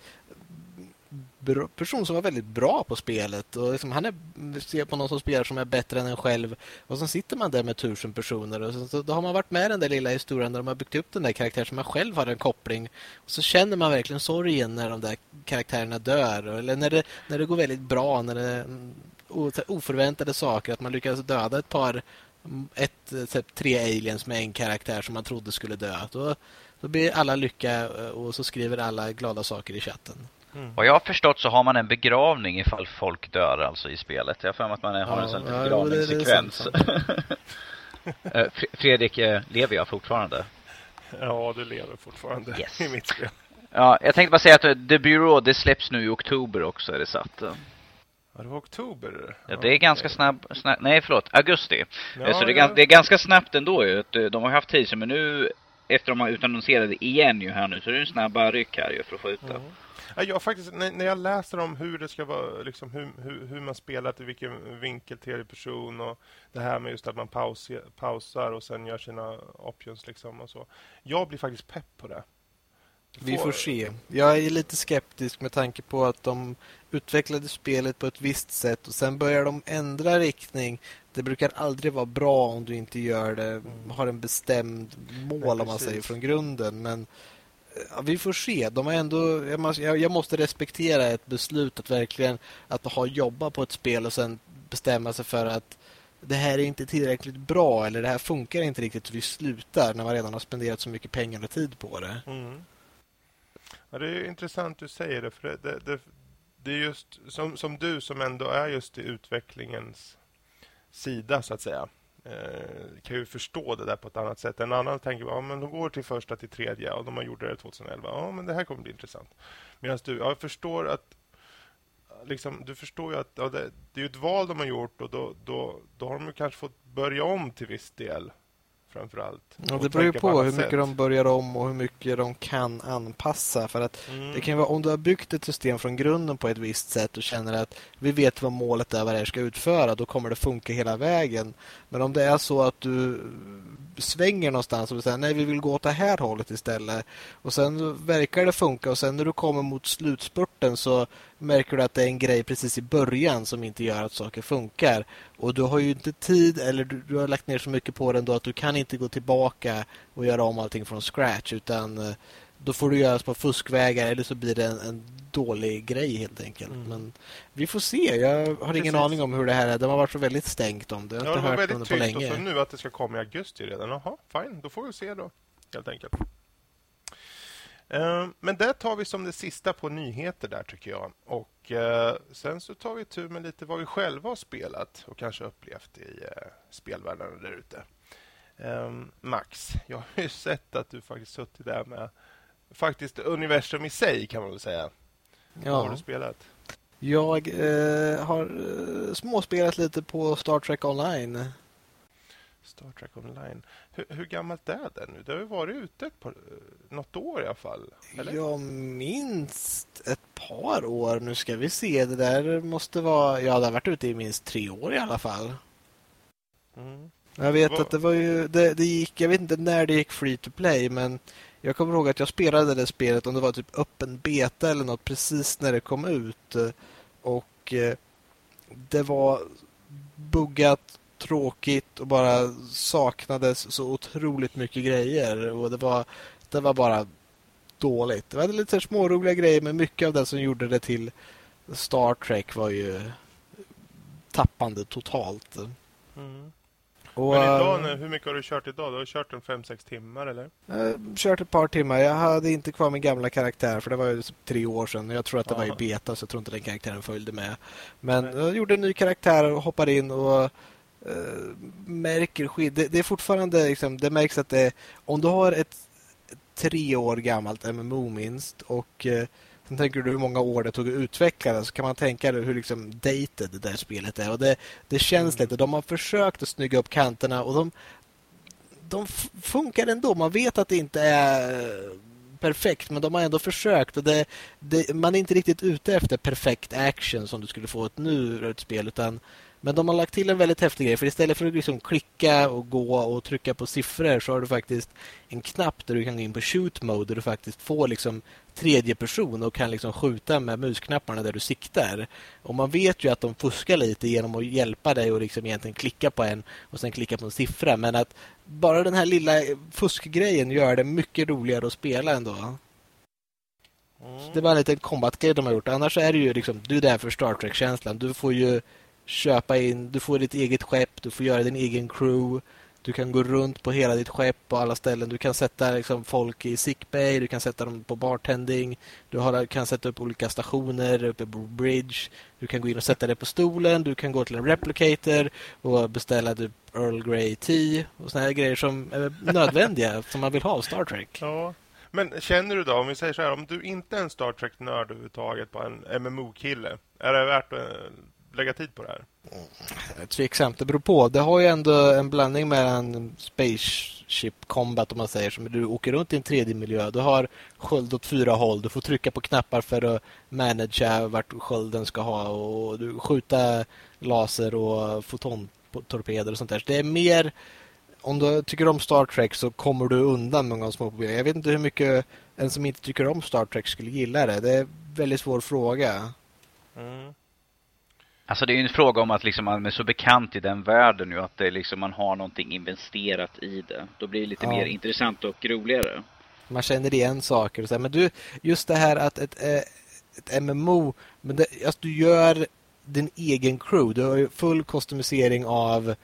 bra, person som var väldigt bra på spelet. Och liksom, han är, ser på någon som spelar som är bättre än en själv. Och så sitter man där med tusen personer. Och så, så, då har man varit med i den där lilla historien där de har byggt upp den där karaktären som man själv har en koppling. Och så känner man verkligen sorgen när de där karaktärerna dör. Eller när det, när det går väldigt bra. När det oförväntade saker. Att man lyckas döda ett par ett, eh, tre aliens med en karaktär som man trodde skulle dö. Då, då blir alla lycka eh, och så skriver alla glada saker i chatten. Mm. Vad jag har förstått så har man en begravning ifall folk dör alltså i spelet. Jag har för mig att man har Ja, en sån ja, begravningssekvens. [LAUGHS] Eh, Fre- Fredrik, lever jag fortfarande? Ja, du lever fortfarande Yes. i mitt spel. Ja, jag tänkte bara säga att The Bureau, det släpps nu i oktober också är det satt. Ja, det var oktober. Ja, det är ganska snabb, snabb nej förlåt, augusti. Ja, Eh, så det är, ja. det är ganska snabbt ändå ju. eh, De har haft tid, men nu efter de har utannonserat det igen ju här nu så är det en snabba ryck här ju för att få ut det. Mm. Ja, jag faktiskt, när, när jag läser om hur det ska vara, liksom hur, hur, hur man spelar till vilken vinkel, tredje person och det här med just att man paus, pausar och sen gör sina options liksom och så. Jag blir faktiskt pepp på det. Vi får se. Jag är lite skeptisk med tanke på att de utvecklade spelet på ett visst sätt och sen börjar de ändra riktning. Det brukar aldrig vara bra om du inte gör det, har en bestämd mål Nej, om man säger från grunden. Men ja, vi får se. De har ändå, jag, måste, jag, jag måste respektera ett beslut att verkligen att ha jobbat på ett spel och sen bestämma sig för att det här är inte tillräckligt bra eller det här funkar inte riktigt så vi slutar när man redan har spenderat så mycket pengar och tid på det. Mm. Ja, det är intressant du säger det, för det, det, det, det är just som, som du som ändå är just i utvecklingens sida så att säga. Eh, kan ju förstå det där på ett annat sätt. En annan tänker ja, men de går till första till tredje och de har gjort det 2011. Ja, men det här kommer bli intressant. Medan du, ja, jag förstår att liksom, du förstår ju att ja, det, det är ett val de har gjort och då, då, då har de kanske fått börja om till viss del. Framför allt. Ja, det beror ju på annat hur mycket sätt. de börjar om och hur mycket de kan anpassa. För att Mm. det kan vara om du har byggt ett system från grunden på ett visst sätt och känner att vi vet vad målet är, vad det här ska utföra, då kommer det funka hela vägen. Men om det är så att du svänger någonstans och säger nej, vi vill gå åt det här hållet istället. Och sen verkar det funka och sen när du kommer mot slutspurten så märker du att det är en grej precis i början som inte gör att saker funkar. Och du har ju inte tid eller du, du har lagt ner så mycket på den då att du kan inte gå tillbaka och göra om allting från scratch utan eh, då får du göras på fuskvägar eller så blir det en, en dålig grej helt enkelt. Mm. Men vi får se. Jag har Precis. ingen aning om hur det här är. Det har varit så väldigt stängt om det. Jag har ja, inte hört om det på länge. Och så nu att det ska komma i augusti redan. Jaha, fine. Då får vi se då, helt enkelt. Uh, men det tar vi som det sista på nyheter där tycker jag. Och uh, sen så tar vi tur med lite vad vi själva har spelat och kanske upplevt i uh, spelvärlden där ute. Max, jag har ju sett att du faktiskt suttit där med faktiskt universum i sig kan man väl säga. Ja. Vad har du spelat? Jag eh, har eh, småspelat lite på Star Trek Online. Star Trek Online. Hur, hur gammalt är det nu? Det har ju varit ute på eh, något år i alla fall. Eller? Ja, minst ett par år. Nu ska vi se. Det där måste vara... Ja, det har varit ute i minst tre år i alla fall. Mm. Jag vet Vad? att det var ju... Det, det, gick... Jag vet inte när det gick free to play, men jag kommer ihåg att jag spelade det spelet om det var typ öppen beta eller något precis när det kom ut. Och eh, det var buggat, tråkigt och bara saknades så otroligt mycket grejer. Och det var, det var bara dåligt. Det var lite småroliga grejer men mycket av det som gjorde det till Star Trek var ju tappande totalt. Mm. Och, Men idag, nu, hur mycket har du kört idag? Du har kört en 5-6 timmar, eller? Jag kört ett par timmar. Jag hade inte kvar min gamla karaktär, för det var ju tre år sedan. Jag tror att det Aha. var i beta, så jag tror inte den karaktären följde med. Men Nej. jag gjorde en ny karaktär och hoppade in och uh, märker skit. Det, det, är fortfarande, liksom, det märks att det, om du har ett tre år gammalt MMO minst och uh, Sen tänker du hur många år det tog att utveckla det så kan man tänka hur liksom dated det där spelet är. Och det, det känns mm. lite. De har försökt att snygga upp kanterna och de, de funkar ändå. Man vet att det inte är perfekt men de har ändå försökt och det, det, man är inte riktigt ute efter perfekt action som du skulle få ett nu ett spel utan men de har lagt till en väldigt häftig grej. För istället för att liksom klicka och gå och trycka på siffror så har du faktiskt en knapp där du kan gå in på shoot mode. Där du faktiskt får liksom tredje person och kan liksom skjuta med musknapparna där du siktar. Och man vet ju att de fuskar lite genom att hjälpa dig och liksom egentligen klicka på en och sen klicka på en siffra. Men att bara den här lilla fuskgrejen gör det mycket roligare att spela ändå. Mm. Det var en liten combat-grej de har gjort. Annars är det ju liksom, du är där för Star Trek-känslan. Du får ju köpa in, du får ditt eget skepp, du får göra din egen crew. Du kan gå runt på hela ditt skepp på alla ställen. Du kan sätta liksom, folk i sickbay, du kan sätta dem på bartending. Du har, kan sätta upp olika stationer uppe på bridge. Du kan gå in och sätta dig på stolen. Du kan gå till en replicator och beställa typ Earl Grey tea och såna här grejer som är nödvändiga [LAUGHS] som man vill ha av Star Trek. Ja. Men känner du då, om vi säger så här, om du inte är en Star Trek-nörd överhuvudtaget på en MMO-kille, är det värt att lägga tid på det här? Mm, tveksamt, det beror på. Det har ju ändå en blandning mellan Spaceship Combat om man säger som du åker runt i en 3D-miljö. Du har sköld åt fyra håll. Du får trycka på knappar för att managera vart skölden ska ha och du skjuta laser och fotontorpeder och sånt där. Så det är mer om du tycker om Star Trek så kommer du undan många små problem. Jag vet inte hur mycket en som inte tycker om Star Trek skulle gilla det. Det är en väldigt svår fråga. Mm. Alltså det är ju en fråga om att liksom man är så bekant i den världen nu att det liksom man har någonting investerat i det. Då blir det lite ja. mer intressant och roligare. Man känner igen saker och så här. Men du, just det här att ett, eh, ett MMO, men det, alltså du gör din egen crew. Du har ju full kostymisering av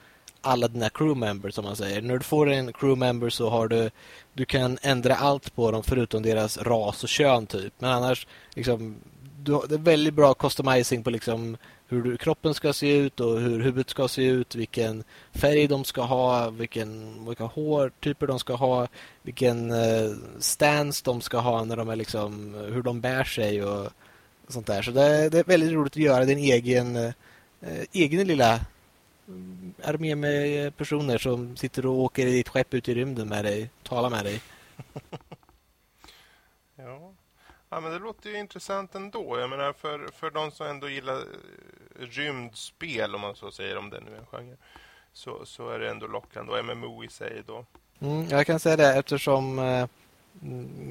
alla dina crew members som man säger. När du får en crew member så har du du kan ändra allt på dem förutom deras ras och kön typ. Men annars liksom du har, det är väldigt bra customizing på liksom hur kroppen ska se ut och hur huvudet ska se ut, vilken färg de ska ha, vilken, vilka hårtyper de ska ha, vilken eh, stance de ska ha när de är liksom, hur de bär sig och sånt där. Så det, det är väldigt roligt att göra din egen, eh, eh, egen lilla mm, armé med personer som sitter och åker i ditt skepp ut i rymden med dig, talar med dig. [LAUGHS] ja. Ja, men det låter ju intressant ändå. Jag menar, för, för de som ändå gillar eh, rymdspel, om man så säger, om det nu är en genre, så, så är det ändå lockande. Och MMO i sig då. Mm, jag kan säga det eftersom eh,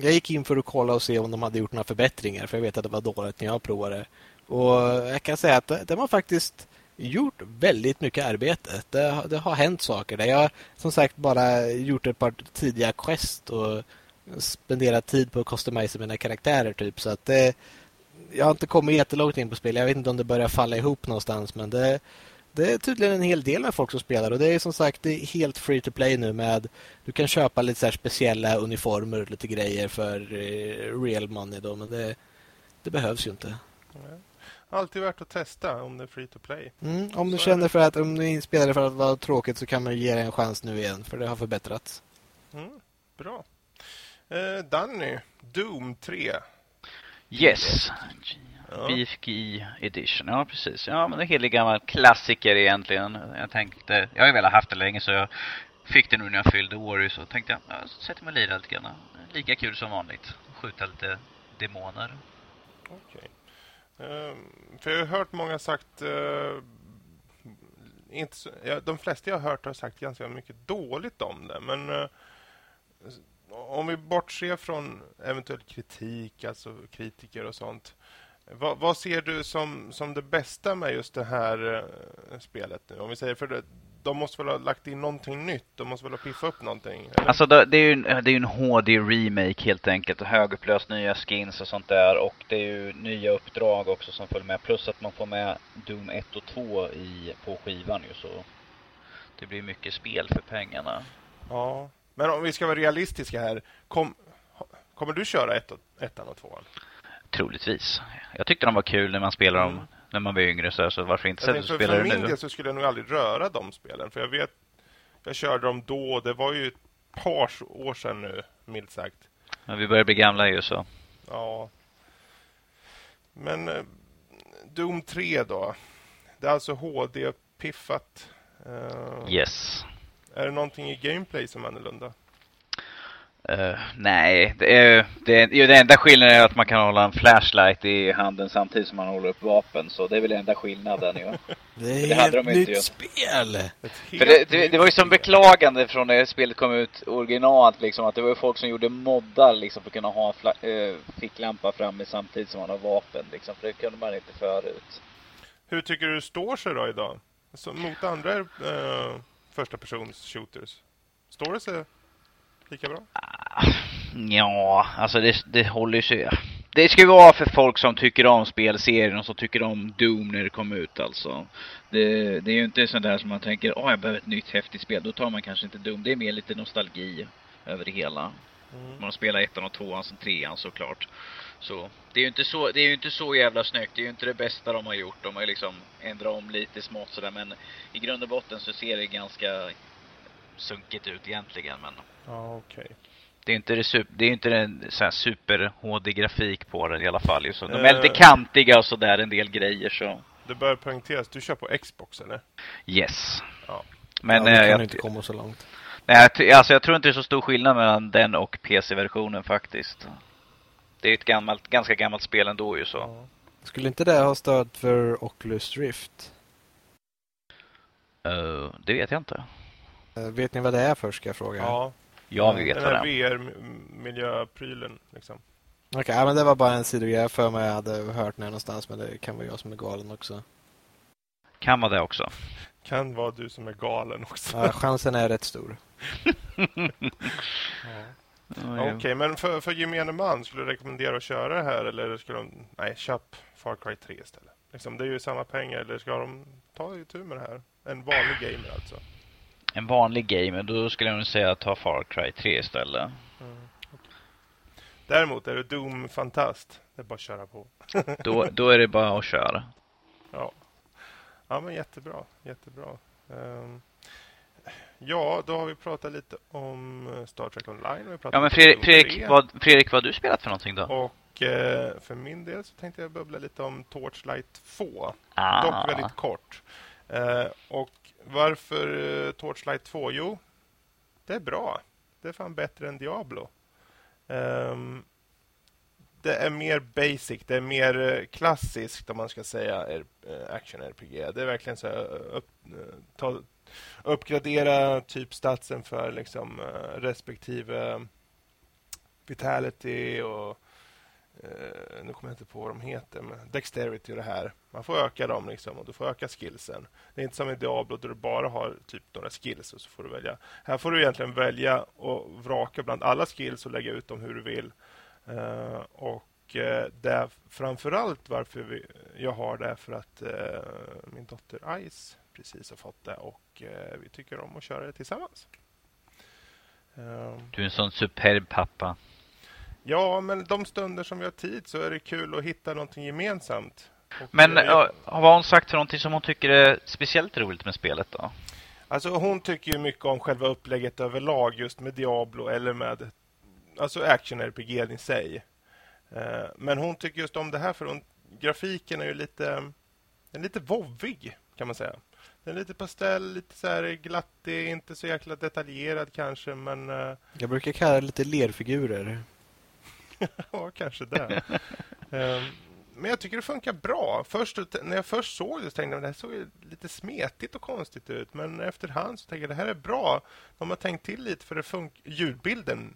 jag gick in för att kolla och se om de hade gjort några förbättringar. För jag vet att det var dåligt när jag provade. Och jag kan säga att de har faktiskt gjort väldigt mycket arbete. Det, det har hänt saker där. Jag har som sagt bara gjort ett par tidiga quest och spendera tid på att customisa mina karaktärer typ. Så att det, jag har inte kommit jättelångt in på spel. Jag vet inte om det börjar falla ihop någonstans men det, det är tydligen en hel del med folk som spelar och det är som sagt det är helt free to play nu med du kan köpa lite så speciella uniformer och lite grejer för eh, real money då men det, det behövs ju inte. Alltid värt att testa om det är free to play. Mm, om du så känner för att om du spelar för att vara tråkigt så kan man ge det en chans nu igen för det har förbättrats. Mm, bra. Eh, Danny, Doom 3. Yes. Ja. BFG edition. Ja, precis. Ja, men det är en helig gammal klassiker egentligen. Jag tänkte, jag har ju velat haft det länge så jag fick det nu när jag fyllde år så tänkte jag, jag sätter mig och lirar lite grann. Lika kul som vanligt. Skjuta lite demoner. Okej. Okay. Uh, ehm, för jag har hört många sagt uh, inte så, ja, de flesta jag har hört har sagt ganska mycket dåligt om det, men uh, om vi bortser från eventuell kritik, alltså kritiker och sånt. Vad, vad, ser du som, som det bästa med just det här uh, spelet nu? Om vi säger för det, de måste väl ha lagt in någonting nytt? De måste väl ha piffat upp någonting? Eller? Alltså det, är ju en, det är en HD-remake helt enkelt. Högupplöst nya skins och sånt där. Och det är ju nya uppdrag också som följer med. Plus att man får med Doom 1 och 2 i, på skivan ju så. Det blir mycket spel för pengarna. Ja, men om vi ska vara realistiska här. Kom, kommer du köra ett, ettan och tvåan? Troligtvis. Jag tyckte de var kul när man spelade mm. dem när man var yngre så, så varför inte sätta spela det nu? För min del så skulle jag nog aldrig röra de spelen för jag vet jag körde dem då det var ju ett par år sedan nu milt sagt. Men vi börjar bli gamla ju så. Ja. Men eh, Doom 3 då. Det är alltså HD piffat. Uh, yes. Är det någonting i gameplay som är annorlunda? Uh, nej, det, är, det, är, det enda skillnaden är att man kan hålla en flashlight i handen samtidigt som man håller upp vapen. Så det är väl enda skillnaden ju. [LAUGHS] Det är det hade ett de nytt inte, spel! För det, det, det, var ju som beklagande från när spelet kom ut originalt liksom. Att det var ju folk som gjorde moddar liksom för att kunna ha en äh, ficklampa framme samtidigt som man har vapen liksom. För det kunde man inte förut. Hur tycker du det står sig då idag? Så, mot andra äh, första persons shooters? Står det sig lika bra? Ja, alltså det, det håller sig. Det ska ju vara för folk som tycker om spelserien och som tycker om Doom när det kom ut alltså. Det, det är ju inte sånt där som man tänker, åh jag behöver ett nytt häftigt spel. Då tar man kanske inte Doom. Det är mer lite nostalgi över det hela. Mm. Man har spelat ettan och tvåan som trean såklart. Så det är ju inte så, det är ju inte så jävla snyggt. Det är ju inte det bästa de har gjort. De har ju liksom ändrat om lite smått sådär. Men i grund och botten så ser det ganska sunkigt ut egentligen. Men Ja, okej. Okay. Det är inte det, det är inte en så super HD-grafik på den i alla fall. Just. De är lite eh. kantiga och sådär, en del grejer så. Det bör poängteras, du kör på Xbox eller? Yes. Ja. Men ja, kan jag, inte komma så långt. Nej, alltså jag tror inte det är så stor skillnad mellan den och PC-versionen faktiskt. Det är ett gammalt, ganska gammalt spel ändå ju så. Ja. Skulle inte det ha stöd för Oculus Rift? Uh, det vet jag inte. Uh, vet ni vad det är för ska jag fråga? Ja, jag vet Den här VR-miljöprylen liksom. Okej, okay, men det var bara en sidogrej för mig. Jag hade hört den någonstans, men det kan vara jag som är galen också. Kan vara det också. Kan vara du som är galen också. Ja, chansen är rätt stor. [LAUGHS] [LAUGHS] ja. Okej, okay, men för, för gemene man, skulle du rekommendera att köra det här? Eller skulle de... Nej, köp Far Cry 3 istället. Liksom, det är ju samma pengar. Eller ska de ta tur med det här? En vanlig gamer alltså en vanlig gamer, då skulle jag nog säga att ta Far Cry 3 istället. Mm, okay. Däremot är det Doom-fantast. Det är bara att köra på. [LAUGHS] då, då är det bara att köra. Ja, ja men jättebra. jättebra. Um, ja, då har vi pratat lite om eh, Star Trek Online. Vi ja, men Fredrik, Fredrik, vad, Fredrik, vad har du spelat för någonting då? Och eh, för min del så tänkte jag bubbla lite om Torchlight 2. Ah. Dock väldigt kort. Eh, och varför uh, Torchlight 2? Jo, det är bra. Det är fan bättre än Diablo. Um, det är mer basic, det är mer eh, klassiskt om man ska säga eh, action-RPG. Det är verkligen så eh, upp, ta, uppgradera typ statsen för liksom respektive vitality och Uh, nu kommer jag inte på vad de heter, men Dexterity och det här. Man får öka dem liksom och du får öka skillsen. Det är inte som i Diablo där du bara har typ några skills och så får du välja. Här får du egentligen välja och vraka bland alla skills och lägga ut dem hur du vill. Uh, och uh, det framförallt varför vi, jag har det är för att uh, min dotter Ice precis har fått det och vi tycker om att köra det tillsammans. Du är en sån superb pappa. Ja, men de stunder som vi har tid så är det kul att hitta någonting gemensamt. Och men jag... har hon sagt för någonting som hon tycker är speciellt roligt med spelet då? Alltså hon tycker ju mycket om själva upplägget överlag just med Diablo eller med alltså action-RPG i sig. Eh, men hon tycker just om det här för hon, grafiken är ju lite, den är lite vovvig kan man säga. Den är lite pastell, lite så här glattig, inte så jäkla detaljerad kanske men... Eh, jag brukar kalla det lite lerfigurer. [LAUGHS] ja, kanske det. um, [LAUGHS] men jag tycker det funkar bra. Först, när jag först såg det så tänkte jag att det här såg lite smetigt och konstigt ut. Men efterhand så tänkte jag att det här är bra. De har tänkt till lite för det ljudbilden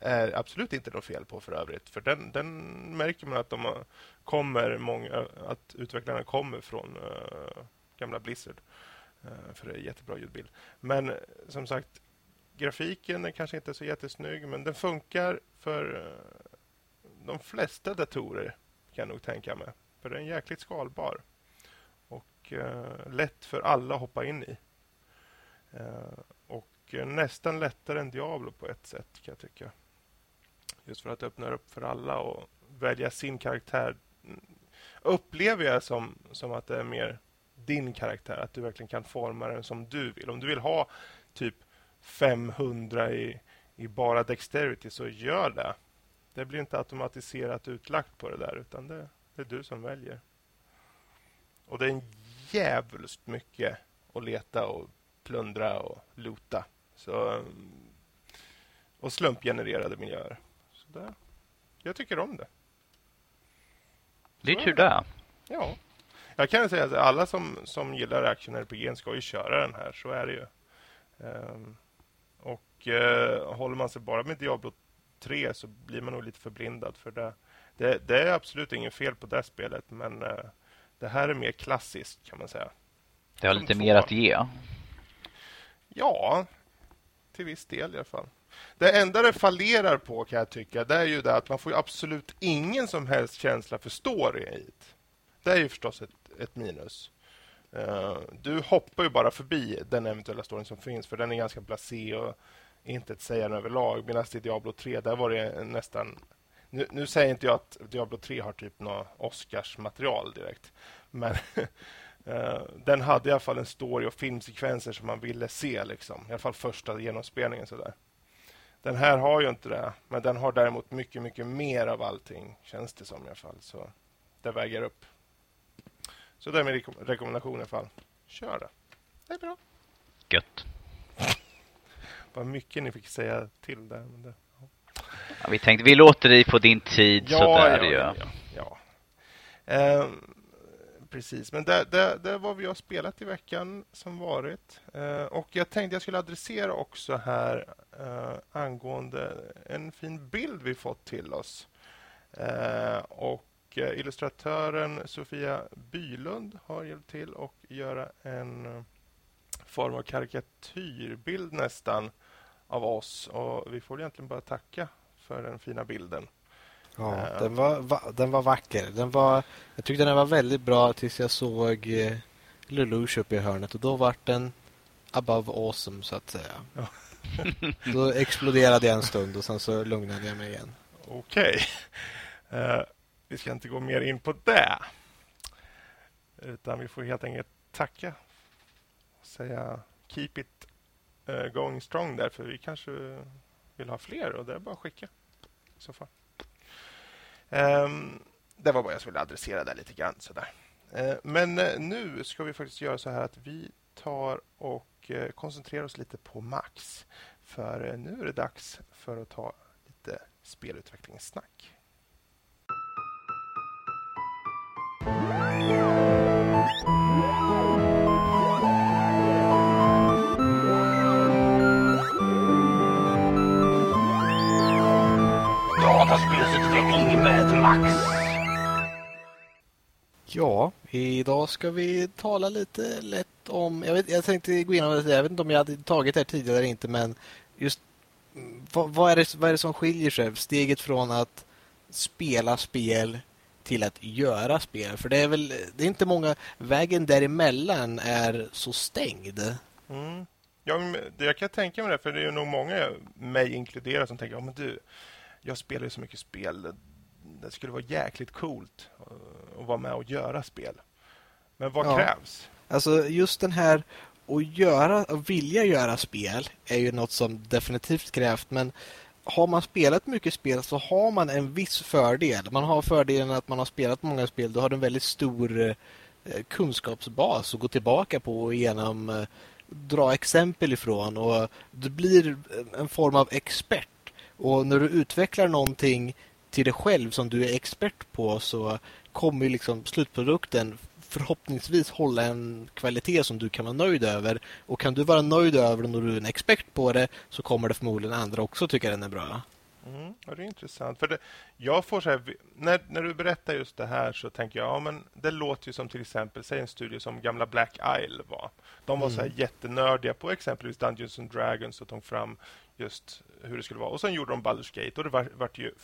är absolut inte något fel på för övrigt. För den, den märker man att de kommer många, att utvecklarna kommer från uh, gamla Blizzard. Uh, för det är jättebra ljudbild. Men som sagt, grafiken är kanske inte så jättesnygg, men den funkar för uh, de flesta datorer kan jag nog tänka mig. För den är jäkligt skalbar. Och uh, lätt för alla att hoppa in i. Uh, och nästan lättare än Diablo på ett sätt kan jag tycka. Just för att öppna upp för alla och välja sin karaktär. Upplever jag som, som att det är mer din karaktär. Att du verkligen kan forma den som du vill. Om du vill ha typ 500 i, i bara Dexterity så gör det. Det blir inte automatiserat utlagt på det där utan det, det är du som väljer. Och det är en jävligt mycket att leta och plundra och loota. Så, och slumpgenererade miljöer. Så det, jag tycker om det. Det är tur det. Ja. Jag kan säga att alla som, som gillar action-RPG ska ju köra den här. Så är det ju. Um, och uh, håller man sig bara med Diablo 3 så blir man nog lite förblindad för det. Det, det är absolut inget fel på det spelet, men uh, det här är mer klassiskt kan man säga. Det har lite mer att ge. Ja, till viss del i alla fall. Det enda det fallerar på kan jag tycka, det är ju det att man får absolut ingen som helst känsla för storyn. hit. Det är ju förstås ett, ett minus. Uh, du hoppar ju bara förbi den eventuella storyn som finns, för den är ganska blasé och inte ett sägande överlag. Medan i Diablo 3, där var det nästan... Nu, nu säger inte jag att Diablo 3 har typ något Oscars-material direkt. Men uh, [LAUGHS] den hade i alla fall en story och filmsekvenser som man ville se. Liksom. I alla fall första genomspelningen. Sådär. Den här har ju inte det, men den har däremot mycket, mycket mer av allting, känns det som i alla fall. Så det väger upp. Så det är min rekommendation i alla fall. Kör det. Det är bra. Gött. [LAUGHS] Vad mycket ni fick säga till där. Men det, ja. Ja, vi tänkte vi låter dig på din tid ja, sådär ja, ja. ja. Ehm, precis, men det, det, det var vi har spelat i veckan som varit. Ehm, och jag tänkte jag skulle adressera också här eh, angående en fin bild vi fått till oss. Ehm, och eh, illustratören Sofia Bylund har hjälpt till att göra en form av karikatyrbild nästan av oss. Och Vi får egentligen bara tacka för den fina bilden. Ja, uh, den, var, va, den var vacker. Den var, jag tyckte den var väldigt bra tills jag såg eh, Lelouch uppe i hörnet. Och då var den above awesome, så att säga. Ja. [LAUGHS] då exploderade jag en stund och sen så lugnade jag mig igen. Okej. Okay. Uh, vi ska inte gå mer in på det. Utan vi får helt enkelt tacka säga keep it uh, going strong där, för vi kanske vill ha fler och det är bara att skicka i så fall. Um, det var vad jag skulle adressera där lite grann. Sådär. Uh, men nu ska vi faktiskt göra så här att vi tar och Eh, och koncentrera oss lite på Max. För eh, nu är det dags för att ta lite spelutvecklingssnack. Dataspelsutveckling med Max. Ja, idag ska vi tala lite lätt om... Jag, vet, jag tänkte gå igenom det, jag vet inte om jag hade tagit det här tidigare eller inte, men just mm, vad, vad, är det, vad är det som skiljer sig? Steget från att spela spel till att göra spel. För det är väl det är inte många... Vägen däremellan är så stängd. Mm. Ja, men det- jag kan tänka mig det, för det är nog många, mig inkluderat, som tänker ja, men du, jag spelar ju så mycket spel. Det, skulle vara jäkligt coolt eh, att vara med och göra spel. Men vad Ja. krävs? Alltså just den här att göra, att vilja göra spel är ju något som definitivt krävs. Men har man spelat mycket spel så har man en viss fördel. Man har fördelen att man har spelat många spel. Då har du en väldigt stor eh, kunskapsbas att gå tillbaka på och genom eh, dra exempel ifrån. Och du blir en form av expert. Och när du utvecklar någonting till dig själv som du är expert på så kommer ju liksom slutprodukten förhoppningsvis hålla en kvalitet som du kan vara nöjd över. Och kan du vara nöjd över den och du är en expert på det så kommer det förmodligen andra också tycka den är bra. Mm, det är intressant. För det, jag får så här, när, när du berättar just det här så tänker jag, ja men det låter ju som till exempel, säg en studio som gamla Black Isle var. De var så här jättenördiga på exempelvis Dungeons and Dragons och tog fram just hur det skulle vara. Och sen gjorde de Baldur's Gate och det var, vart ju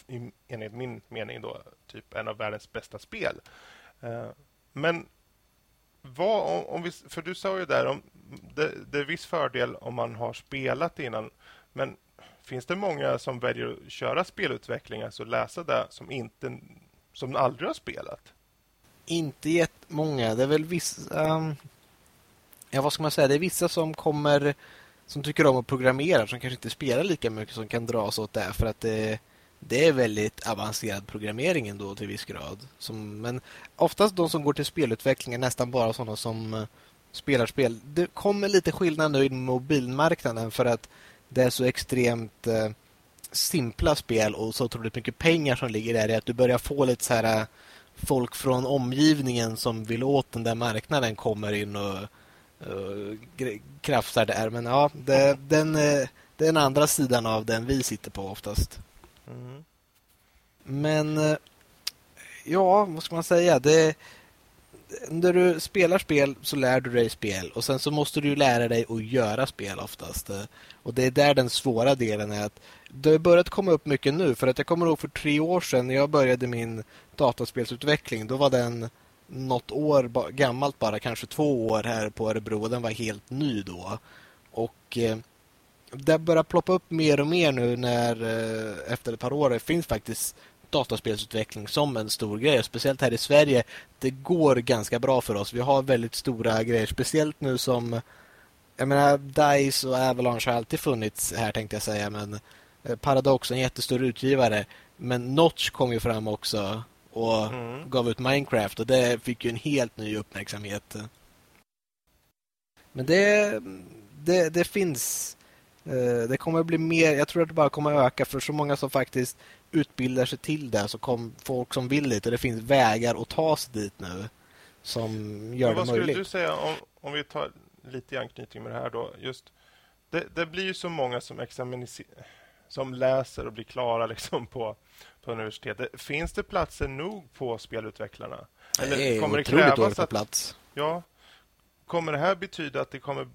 enligt min mening då typ en av världens bästa spel. Eh, men vad om, om vi, för du sa ju där om det, det är viss fördel om man har spelat innan, men Finns det många som väljer att köra spelutveckling, alltså läsa det, som inte som aldrig har spelat? Inte jättemånga. Det är väl vissa... Um, ja, vad ska man säga? Det är vissa som kommer... Som tycker om att programmera, som kanske inte spelar lika mycket, som kan dras åt det. För att det, det är väldigt avancerad programmering ändå till viss grad. Som, men oftast de som går till spelutveckling är nästan bara sådana som eh, spelar spel. Det kommer lite skillnad nu i mobilmarknaden för att det är så extremt eh, simpla spel och så otroligt mycket pengar som ligger där i att du börjar få lite så här eh, folk från omgivningen som vill åt den där marknaden kommer in och uh, krafsar där. Men ja, det, den, eh, den andra sidan av den vi sitter på oftast. Mm. Men eh, ja, vad ska man säga? Det, när du spelar spel så lär du dig spel och sen så måste du lära dig att göra spel oftast. Eh, Och det är där den svåra delen är att det har börjat komma upp mycket nu för att jag kommer ihåg för tre år sedan när jag började min dataspelsutveckling då var den något år gammalt bara, kanske två år här på Örebro och den var helt ny då. Och eh, det börjar ploppa upp mer och mer nu när eh, efter ett par år det finns faktiskt dataspelsutveckling som en stor grej. Speciellt här i Sverige. Det går ganska bra för oss. Vi har väldigt stora grejer. Speciellt nu som jag menar, DICE och Avalanche har alltid funnits här tänkte jag säga. Men eh, Paradox är en jättestor utgivare. Men Notch kom ju fram också och Mm. gav ut Minecraft och det fick ju en helt ny uppmärksamhet. Men det, det, det finns eh, det kommer bli mer, jag tror att det bara kommer att öka för så många som faktiskt utbildar sig till det så kom folk som vill dit och det finns vägar att ta sig dit nu som gör Men vad det skulle möjligt. du säga om, om vi tar lite i anknytning med det här då? Just, det, det blir ju så många som som läser och blir klara [LAUGHS] liksom på, på universitetet. Finns det platser nog på spelutvecklarna? det är kommer det krävas att, plats. ja, kommer det här betyda att det kommer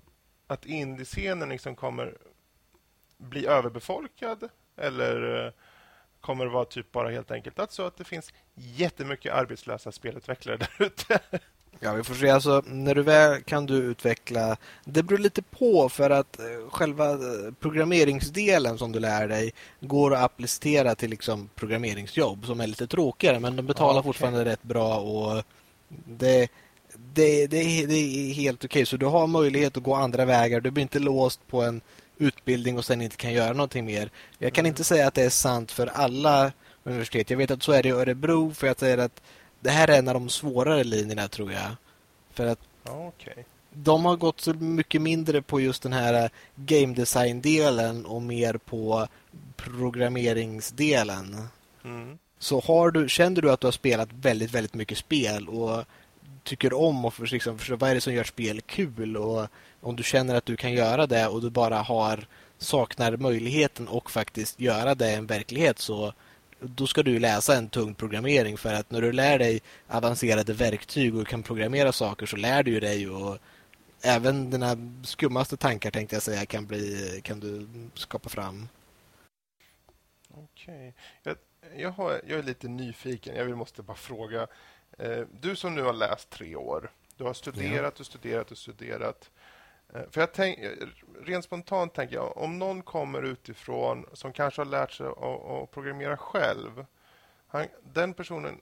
att indiescenen liksom kommer bli överbefolkad? Eller eh, kommer det vara typ bara helt enkelt att så att det finns jättemycket arbetslösa spelutvecklare [LAUGHS] där ute? Ja, vi får se. Alltså, när du väl kan du utveckla... Det beror lite på för att eh, själva eh, programmeringsdelen som du lär dig går att applicera till liksom programmeringsjobb som är lite tråkigare men de betalar Ja, okej. fortfarande rätt bra och det, det, det, är- det är helt okej. Så du har möjlighet att gå andra vägar. Du blir inte låst på en utbildning och sen inte kan göra någonting mer. Jag kan inte säga att det är sant för alla universitet. Jag vet att så är det i Örebro för jag säger att det här är en av de svårare linjerna tror jag. För att okej. de har gått så mycket mindre på just den här eh, game design-delen och mer på programmeringsdelen. Mm. Så har du, känner du att du har spelat väldigt, väldigt mycket spel och tycker om och för, liksom, för, vad är det som gör spel kul och om du känner att du kan göra det och du bara har saknar möjligheten och faktiskt göra det en verklighet så då ska du läsa en tung programmering för att när du lär dig avancerade verktyg och kan programmera saker så lär du dig och även dina skummaste tankar tänkte jag säga kan, bli, kan du skapa fram. Okej. Jag, jag, har, jag är lite nyfiken. Jag vill, måste bara fråga. Eh, du som nu har läst tre år. Du har studerat och studerat och studerat. Eh, för jag tänk, rent spontant tänker jag, om någon kommer utifrån som kanske har lärt sig att, att programmera själv. Han, den personen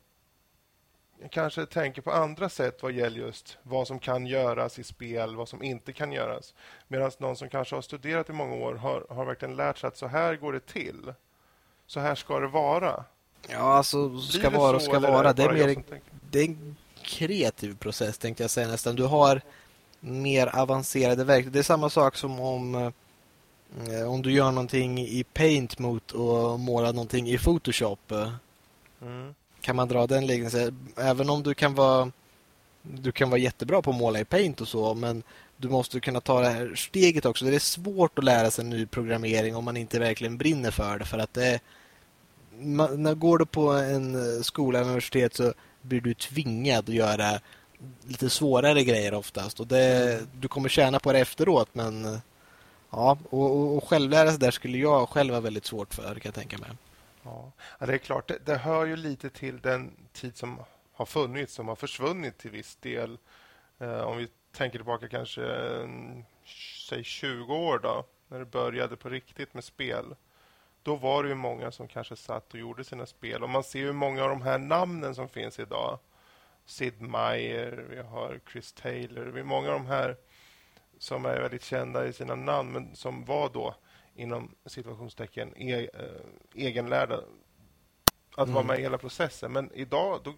kanske tänker på andra sätt vad gäller just vad som kan göras i spel, vad som inte kan göras. Medan någon som kanske har studerat i många år har, har verkligen lärt sig att så här går det till. Så här ska det vara. Ja, alltså ska vara och ska vara. Det är, mer, det är en kreativ process tänkte jag säga nästan. Du har mer avancerade verktyg. Det är samma sak som om eh, om du gör någonting i Paint mot att måla någonting i Photoshop. Mm. Kan man dra den liknelsen? Även om du kan vara du kan vara jättebra på att måla i Paint och så, men du måste kunna ta det här steget också. Det är svårt att lära sig ny programmering om man inte verkligen brinner för det. För att det man, när går du på en skola eller universitet så blir du tvingad att göra lite svårare grejer oftast. Och det. Du kommer tjäna på det efteråt, men ja, och, och, och självlära sig där skulle jag själv ha väldigt svårt för, kan jag tänka mig. Ja, det är klart. Det, det hör ju lite till den tid som har funnits, som har försvunnit till viss del. Eh, om vi tänker tillbaka kanske, mm, säg 20 år då, när det började på riktigt med spel. Då var det ju många som kanske satt och gjorde sina spel. Och man ser ju många av de här namnen som finns idag. Sid Meier, vi har Chris Taylor. Vi har många av de här som är väldigt kända i sina namn, men som var då inom situationstecken e äh, egenlärda att mm. vara med i hela processen. Men idag, då,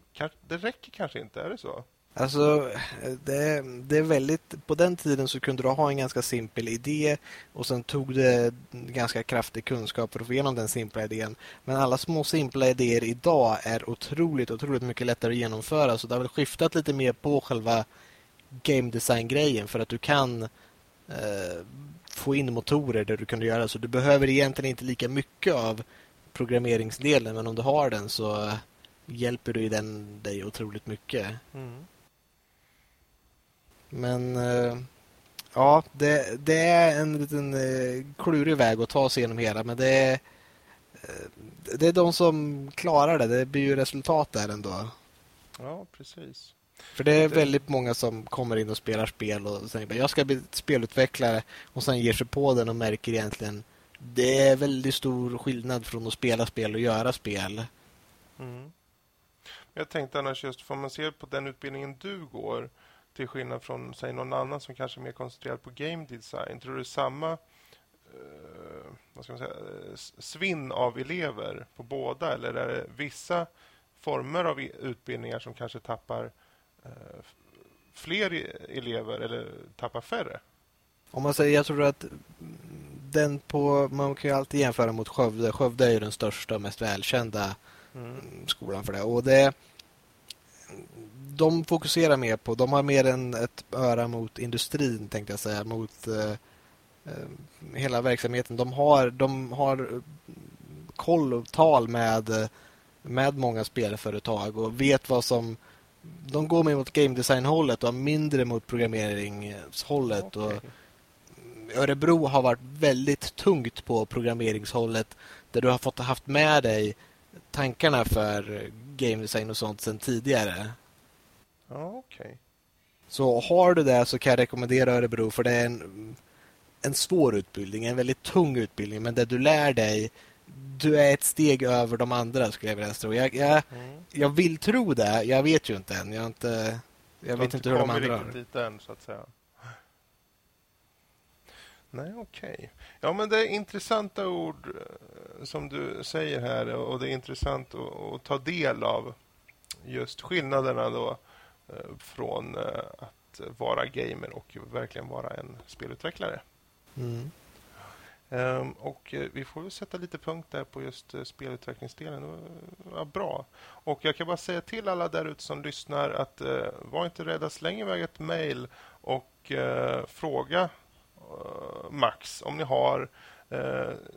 det räcker kanske inte, är det så? Alltså, det, det, är väldigt... På den tiden så kunde du ha en ganska simpel idé och sen tog det ganska kraftig kunskap för att få igenom den simpla idén. Men alla små simpla idéer idag är otroligt, otroligt mycket lättare att genomföra. Så det har väl skiftat lite mer på själva game design-grejen för att du kan eh, få in motorer där du kan göra så. Du behöver egentligen inte lika mycket av programmeringsdelen men om du har den så hjälper du den dig otroligt mycket. Mm. Men eh, ja, det, det, är en liten eh, klurig väg att ta sig igenom hela. Men det är, eh, det är de som klarar det. Det blir ju resultat där ändå. Ja, precis. För det är väldigt många som kommer in och spelar spel och säger jag ska bli spelutvecklare och sen ger sig på den och märker egentligen det är väldigt stor skillnad från att spela spel och göra spel. Mm. Jag tänkte annars just, får man se på den utbildningen du går till skillnad från säg, någon annan som kanske är mer koncentrerad på game design. Tror du samma eh, vad ska man säga, svinn av elever på båda eller är det vissa former av utbildningar som kanske tappar eh, fler elever eller tappar färre? Om man säger, jag tror att den på, man kan ju alltid jämföra mot Skövde. Skövde är ju den största och mest välkända mm. skolan för det. Och det de fokuserar mer på, de har mer än ett öra mot industrin tänkte jag säga, mot eh, eh, hela verksamheten. De har, de har koll och tal med, med många spelföretag och vet vad som de går mer mot game design-hållet och mindre mot programmeringshållet. Okay. Och Örebro har varit väldigt tungt på programmeringshållet där du har fått haft med dig tankarna för game design och sånt sedan tidigare. Ja, okej. Okay. Så har du det så kan jag rekommendera Örebro för det är en, en svår utbildning, en väldigt tung utbildning men där du lär dig du är ett steg över de andra skulle jag vilja tro. Jag, jag, mm. jag vill tro det, jag vet ju inte än. Jag, inte, jag vet inte hur de andra har. dit än, så att säga. Nej, okej. Okay. Ja, men det är intressanta ord eh, som du säger här och det är intressant att, att ta del av just skillnaderna då från eh, att vara gamer och verkligen vara en spelutvecklare. Mm. Um, och uh, vi får väl sätta lite punkt där på just spelutvecklingsdelen. Uh, bra. Och jag kan bara säga till alla där ute som lyssnar att var inte rädda, släng iväg ett mejl och fråga Max om ni har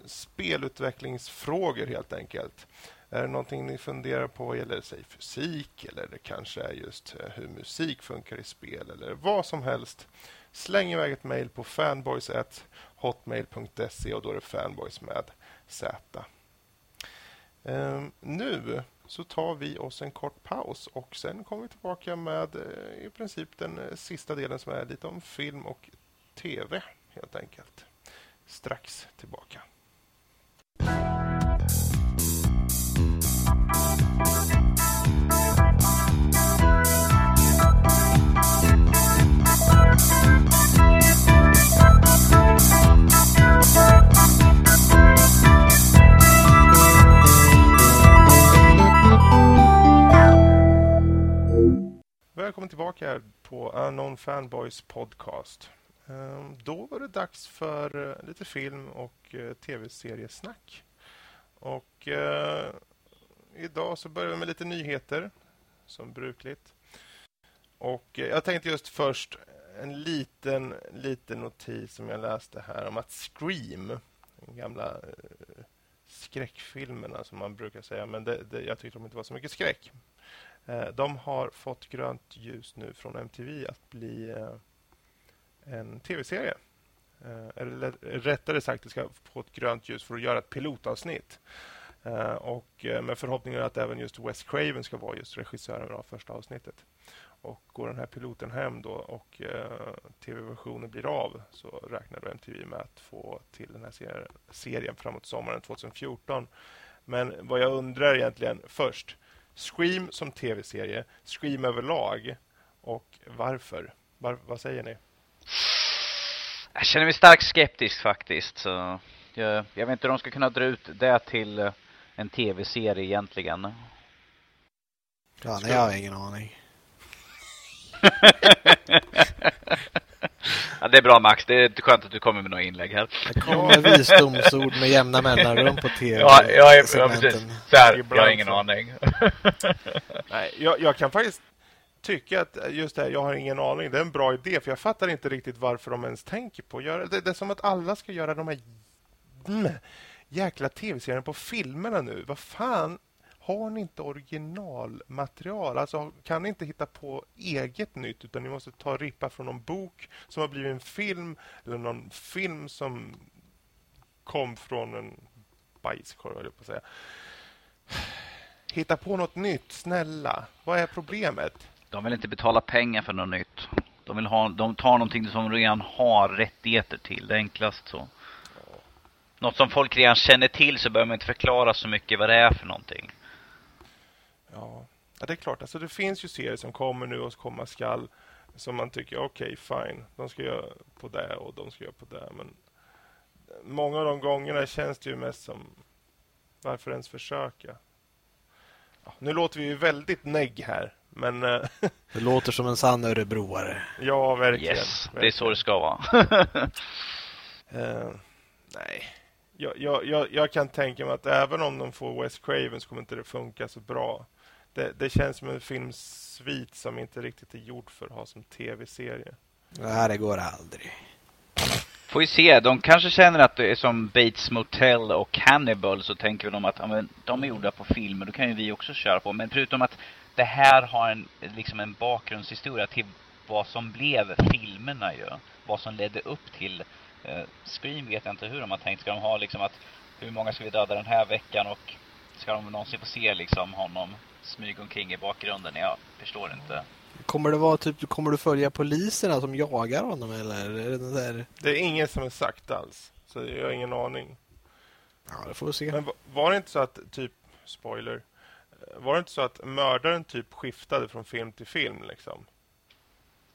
spelutvecklingsfrågor helt enkelt. Är det någonting ni funderar på vad gäller sig fysik eller det kanske är just eh, hur musik funkar i spel eller vad som helst? Släng iväg ett mejl på fanboys.hotmail.se och då är det fanboys med Z. Ehm, nu så tar vi oss en kort paus och sen kommer vi tillbaka med eh, i princip den eh, sista delen som är lite om film och tv helt enkelt. Strax tillbaka. Välkommen tillbaka här på Unknown Fanboys podcast. Ehm, då var det dags för eh, lite film och eh, tv-seriesnack. Och eh, idag så börjar vi med lite nyheter, som brukligt. Och eh, jag tänkte just först en liten, liten notis som jag läste här om att Scream, den gamla skräckfilmerna som man brukar säga, men det, det, jag tyckte de inte var så mycket skräck. Eh, de har fått grönt ljus nu från MTV att bli eh, en tv-serie. Eh, eller rättare sagt, det ska få ett grönt ljus för att göra ett pilotavsnitt. Eh, och eh, med förhoppningen att även just Wes Craven ska vara just regissören av första avsnittet. Och går den här piloten hem då och eh, tv-versionen blir av så räknar då MTV med att få till den här serien framåt sommaren 2014. Men vad jag undrar egentligen först, Scream som tv-serie, Scream överlag och varför? Var, vad säger ni? Jag känner mig starkt skeptisk faktiskt. Så jag, jag vet inte hur de ska kunna dra ut det till eh, en tv-serie egentligen. Ja, nej, jag har ingen aning. [LAUGHS] [LAUGHS] Ja, det är bra Max, det är skönt att du kommer med några inlägg här. Det kommer visdomsord med jämna mellanrum på tv. Ja, jag, är, ja precis. Så här, jag har ingen aning. [LAUGHS] Nej, jag, jag, kan faktiskt tycka att just det här, jag har ingen aning, det är en bra idé. För jag fattar inte riktigt varför de ens tänker på att göra det. Det är som att alla ska göra de här mm, jäkla tv-serierna på filmerna nu. Vad fan har ni inte originalmaterial? Alltså kan ni inte hitta på eget nytt utan ni måste ta rippa från någon bok som har blivit en film eller någon film som kom från en bajskorv, eller på att säga. Hitta på något nytt, snälla. Vad är problemet? De vill inte betala pengar för något nytt. De, vill ha, de tar någonting som de redan har rättigheter till. Det är enklast så. Något som folk redan känner till så behöver man inte förklara så mycket vad det är för någonting. Ja. ja, det är klart. Alltså, det finns ju serier som kommer nu och komma skall som man tycker, okej, okay, fine. De ska göra på det och de ska göra på det. Men många av de gångerna känns det ju mest som, varför ens försöka? Ja, nu låter vi ju väldigt negg här, men... Eh, [LAUGHS] det låter som en sann örebroare. Ja, verkligen. Yes, verkligen. det är så det ska vara. uh, [LAUGHS] nej, jag, jag, jag, jag, kan tänka mig att även om de får West Craven så kommer inte det funka så bra det, det känns som en filmsvit som inte riktigt är gjord för att ha som tv-serie. Nej, det går aldrig. Får vi se. De kanske känner att det är som Bates Motel och Hannibal så tänker de att ja, men, de är gjorda på filmer, då kan ju vi också köra på. Men förutom att det här har en, liksom en bakgrundshistoria till vad som blev filmerna ju. Vad som ledde upp till eh, Scream vet jag inte hur de har tänkt. Ska de ha liksom att hur många ska vi döda den här veckan och ska de någonsin få se liksom honom smyga omkring i bakgrunden. Jag förstår inte. Kommer det vara typ, kommer du följa poliserna som jagar honom eller? Är det, där? det är ingen som är sagt alls. Så jag har ingen aning. Ja, det får vi se. Men var det inte så att, typ, spoiler. Var det inte så att mördaren typ skiftade från film till film liksom?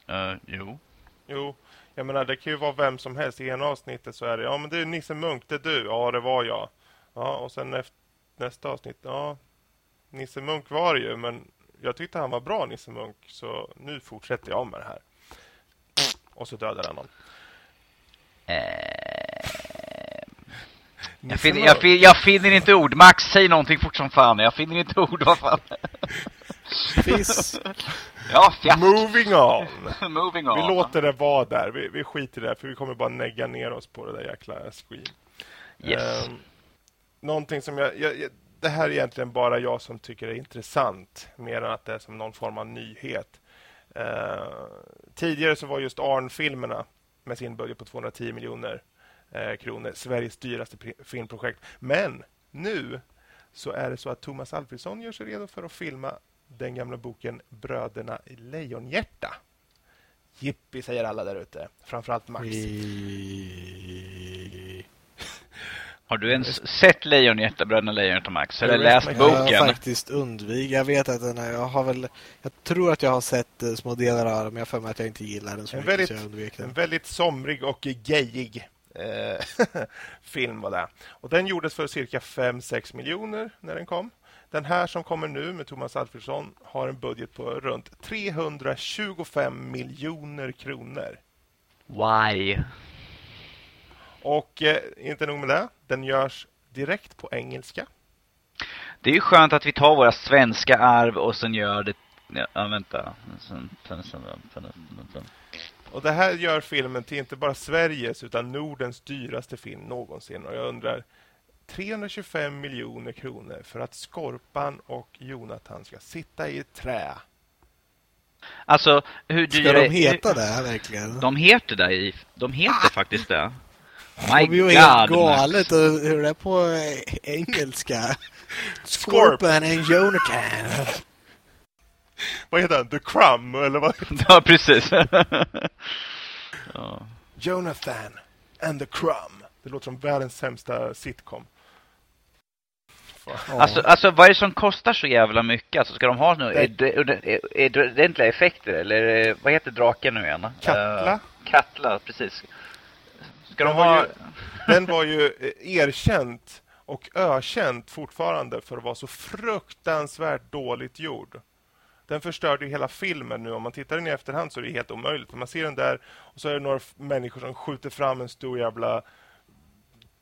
Uh, jo. Jo, jag menar det kan ju vara vem som helst. I ena avsnittet så är det, ja men det är Nisse Munk, det är du. Ja, det var jag. Ja, och sen efter nästa avsnitt, ja, Nisse Munk var det ju, men jag tyckte han var bra, Nisse Munk. Så nu fortsätter jag med det här. Och så dödar han honom. Jag, finner, jag, finner, jag, finner, inte ord. Max, säg någonting fort som fan. Jag finner inte ord, vad fan. Fisk. ja, fjärt. Moving on. [LAUGHS] Moving on. Vi låter det vara där. Vi, vi skiter i det, för vi kommer bara negga ner oss på det där jäkla screen. Yes. Um, någonting som jag, jag, jag det här är egentligen bara jag som tycker det är intressant, mer än att det är som någon form av nyhet. Eh, tidigare så var just Arn-filmerna med sin budget på 210 miljoner eh, kronor Sveriges dyraste filmprojekt. Men nu så är det så att Thomas Alfredsson gör sig redo för att filma den gamla boken Bröderna i Lejonhjärta. Jippi, säger alla där ute. Framförallt Max. Har du ens sett Lejonhjärta, Bröderna Lejonhjärta Max? Eller läst jag boken? Jag har faktiskt undvikit. Jag vet att den här, jag har väl, jag tror att jag har sett uh, små delar av den, men jag för mig att jag inte gillar den så en mycket väldigt, så jag undvek den. En väldigt somrig och gayig eh, [LAUGHS] film var det. Och den gjordes för cirka 5-6 miljoner när den kom. Den här som kommer nu med Thomas Alfredsson har en budget på runt 325 miljoner kronor. Why? Och eh, inte nog med det, den görs direkt på engelska. Det är ju skönt att vi tar våra svenska arv och sen gör det... Ja, vänta. Och det här gör filmen till inte bara Sveriges utan Nordens dyraste film någonsin. Och jag undrar, 325 miljoner kronor för att Skorpan och Jonathan ska sitta i ett trä. Alltså, hur Ska de heta det verkligen? De heter det. De heter ah! faktiskt det. My det är ju helt galet och hur det är på engelska. Scorpion and Jonathan. Vad heter han? The Crumb, eller vad? [LAUGHS] ja, precis. [LAUGHS] Jonathan and the Crumb. Det låter som världens sämsta sitcom. Alltså, alltså vad är det som kostar så jävla mycket? Alltså, ska de ha nu, ordentliga effekter? Eller vad heter draken nu igen? Katla. Uh, Katla, precis. Ska den de ha... Ju, [LAUGHS] den var ju eh, erkänt och ökänt fortfarande för att vara så fruktansvärt dåligt gjord. Den förstörde ju hela filmen nu. Om man tittar den i efterhand så är det helt omöjligt. För man ser den där och så är det några människor som skjuter fram en stor jävla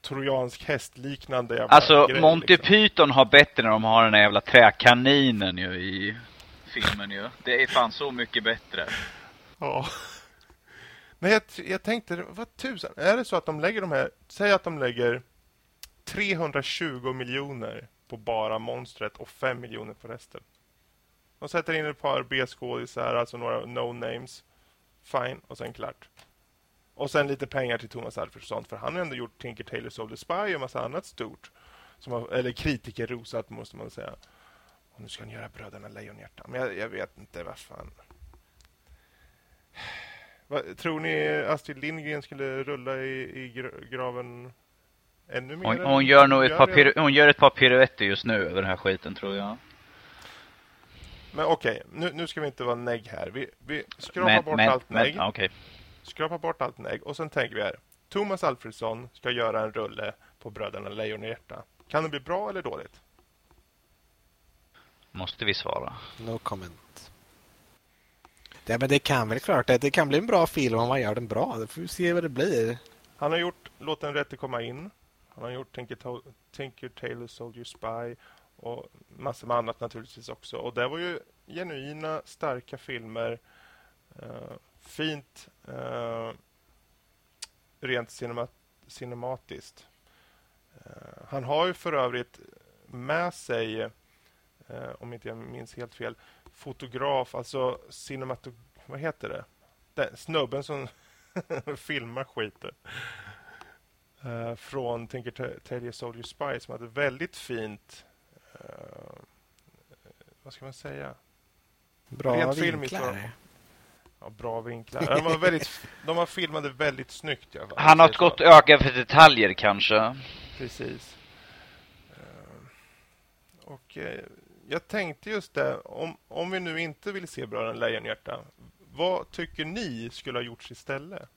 trojansk hästliknande jävla Alltså, grej, Monty liksom. Python har bättre när de har den där jävla träkaninen ju i filmen ju. Det är fan så mycket bättre. Ja. Men jag, jag tänkte, vad tusan, är det så att de lägger de här, säg att de lägger 320 miljoner på bara monstret och 5 miljoner på resten. De sätter in ett par B-skådisar, alltså några no-names. Fine, och sen klart. Och sen lite pengar till Thomas Alfredsson, för han har ändå gjort Tinker Tailor Soldier the Spy och massa annat stort. Som har, eller kritikerrosat, måste man säga. Och nu ska han göra Bröderna Lejonhjärta. Men jag, jag vet inte, vad fan. Vad, tror ni Astrid Lindgren skulle rulla i, i graven ännu mer? Hon, hon gör nog ett par, hon gör ett par piruetter just nu över den här skiten, tror jag. Men okej, okay, nu, nu ska vi inte vara negg här. Vi, vi skrapar men, bort men, allt negg. Men, okay. Skrapar bort allt negg. Och sen tänker vi här. Thomas Alfredsson ska göra en rulle på Bröderna Lejonhjärta. Kan det bli bra eller dåligt? Måste vi svara. No comment. Ja, men det kan väl klart att det kan bli en bra film om man gör den bra. Vi får vi se vad det blir. Han har gjort Låt den rätte komma in. Han har gjort Tinker, Tinker Tailor Soldier Spy och massor med annat naturligtvis också. Och det var ju genuina, starka filmer. Uh, fint uh, rent cinemat cinematiskt. Uh, han har ju för övrigt med sig, om inte jag minns helt fel, fotograf, alltså cinematog... Vad heter det? Den snubben som [LAUGHS] filmar skiten. Uh, från Tinker Tailor Soldier Spy som hade väldigt fint uh, vad ska man säga? Bra Rent vinklar. Ja, bra vinklar. De, var väldigt, [LAUGHS] de har filmade väldigt snyggt. Jag Han har ett gott öga för detaljer kanske. Precis. Uh, och uh, jag tänkte just det, om, om vi nu inte vill se Bröderna Lejonhjärta, vad tycker ni skulle ha gjorts istället?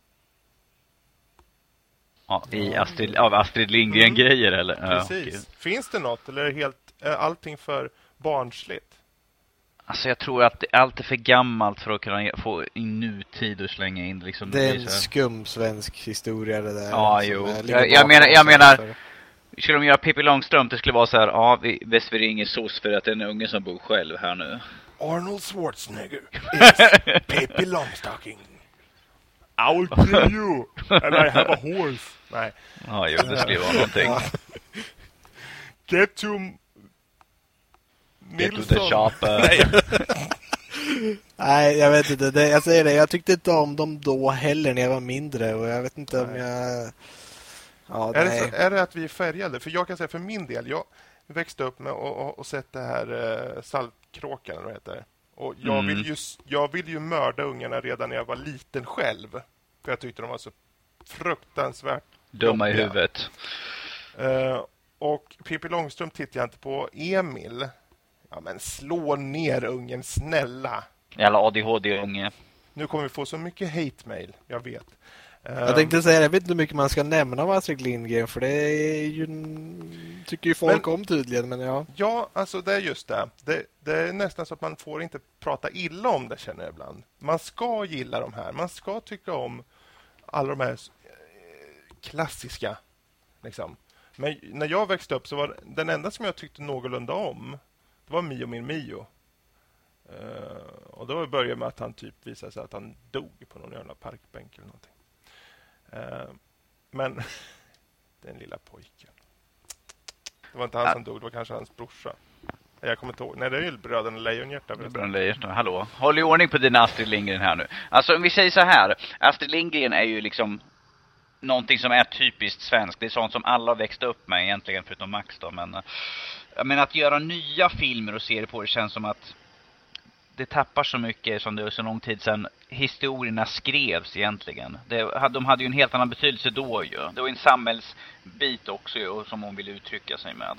Ja, i Astrid, av Astrid Lindgren-grejer eller? Precis. Ja, Finns det något eller är, helt, är allting för barnsligt? Alltså jag tror att allt är för gammalt för att kunna få i nutid och slänga in liksom. Det är en skum svensk historia det där. Ja, jo. Jag, jag menar, jag menar skulle de göra Pippi Långstrump, det skulle vara så här, ja, vi, bäst vi ringer SOS för att det är en unge som bor själv här nu. Arnold Schwarzenegger is [LAUGHS] Pippi Longstocking. I will [LAUGHS] kill you and I have a horse. Nej. Ja, jo, det skulle vara någonting. Get to Get to the Nilsson. chopper. [LAUGHS] Nej, jag vet inte. Det, jag säger det, jag tyckte inte om dem då heller när jag var mindre och jag vet inte om Nej. jag... Ja, är, det är det att vi är färgade? För jag kan säga för min del, jag växte upp med och, och, och sett det här eh, Saltkråkan, eller vad heter det? Och jag, Mm. vill ju, jag vill ju mörda ungarna redan när jag var liten själv. För jag tyckte de var så fruktansvärt Dumma i huvudet. Eh, och Pippi Långstrump tittar jag inte på. Emil, ja men slå ner ungen, snälla. Jävla ADHD-unge. Nu kommer vi få så mycket hate mail, jag vet. Jag tänkte säga, jag vet inte hur mycket man ska nämna om Astrid Lindgren för det ju, tycker ju folk om tydligen, men ja. Ja, alltså det är just det. det. Det är nästan så att man får inte prata illa om det, känner jag ibland. Man ska gilla de här. Man ska tycka om alla de här eh, klassiska. Liksom. Men när jag växte upp så var den enda som jag tyckte någorlunda om, det var Mio min Mio. Eh, och då började med att han typ visade sig att han dog på någon jävla parkbänk eller någonting. Eh, men [LAUGHS] den lilla pojken. Det var inte han Ja. som dog, det var kanske hans brorsa. Jag kommer inte ihåg. Nej, det är ju Bröderna Lejonhjärta. Blir en Hallå? Håll i ordning på dina Astrid Lindgren här nu. Alltså om vi säger så här. Astrid Lindgren är ju liksom någonting som är typiskt svenskt. Det är sånt som alla har växt upp med egentligen, förutom Max då. Men, eh, menar att göra nya filmer och serier på det känns som att det tappar så mycket som det är så lång tid sedan historierna skrevs egentligen. Det, de hade ju en helt annan betydelse då ju. Det var en samhällsbit också ju, som hon ville uttrycka sig med.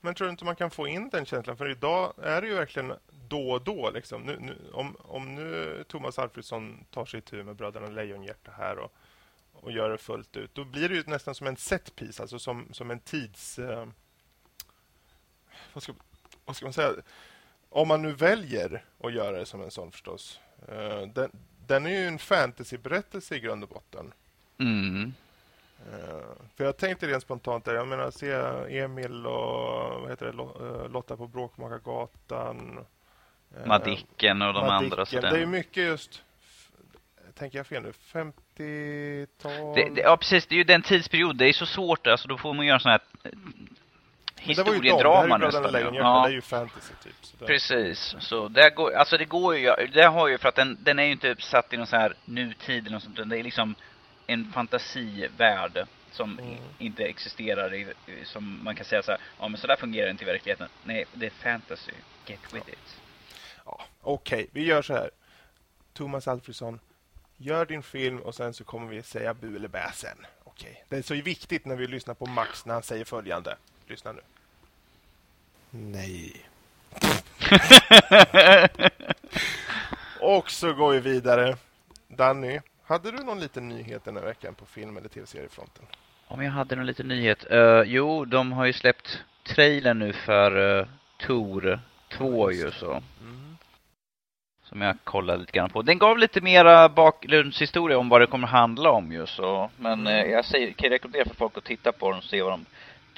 Men tror du inte man kan få in den känslan? För idag är det ju verkligen då och då. Liksom. Nu, nu, om, om nu Thomas Alfredsson tar sig tur med Bröderna Lejonhjärta här och, och gör det fullt ut, då blir det ju nästan som en setpiece, alltså som, som en tids... Eh, vad, ska, vad ska man säga? Om man nu väljer att göra det som en sån förstås. Eh, den, den är ju en fantasyberättelse i grund och botten. Mm. Eh, för jag tänkte rent spontant där, jag menar se Emil och vad heter det, eh, Lotta på Bråkmakargatan. eh, Madicken och de Madicken. andra. Så Det är ju mycket just, tänker jag fel nu, 50-tal? Det, det, ja precis, det är ju den tidsperiod. Det är så svårt alltså, då får man göra sån här historiedrama nästan. Lejonhjärta, Ja, det är ju fantasy typ. Så det, precis. Så det går, alltså det går ju, det har ju för att den, den är ju inte satt i någon sån här nutid eller något sånt. Det är liksom en fantasivärld som Mm. inte existerar i, som man kan säga så här, ja men så där fungerar det inte i verkligheten. Nej, det är fantasy. Get with it. ja, Okej, vi gör så här. Thomas Alfredsson, gör din film och sen så kommer vi säga bu eller bä sen. Okej. Det är så viktigt när vi lyssnar på Max när han säger följande. Lyssna nu. Nej. [LAUGHS] Och så går vi vidare. Danny, hade du någon liten nyhet den här veckan på film eller tv-seriefronten? Om jag hade någon liten nyhet. Eh, jo, de har ju släppt trailern nu för uh, Tor 2 ju så. Som jag kollade lite grann på. Den gav lite mera bakgrundshistoria om vad det kommer handla om ju så. Men eh, jag säger, kan rekommendera för folk att titta på den och se vad de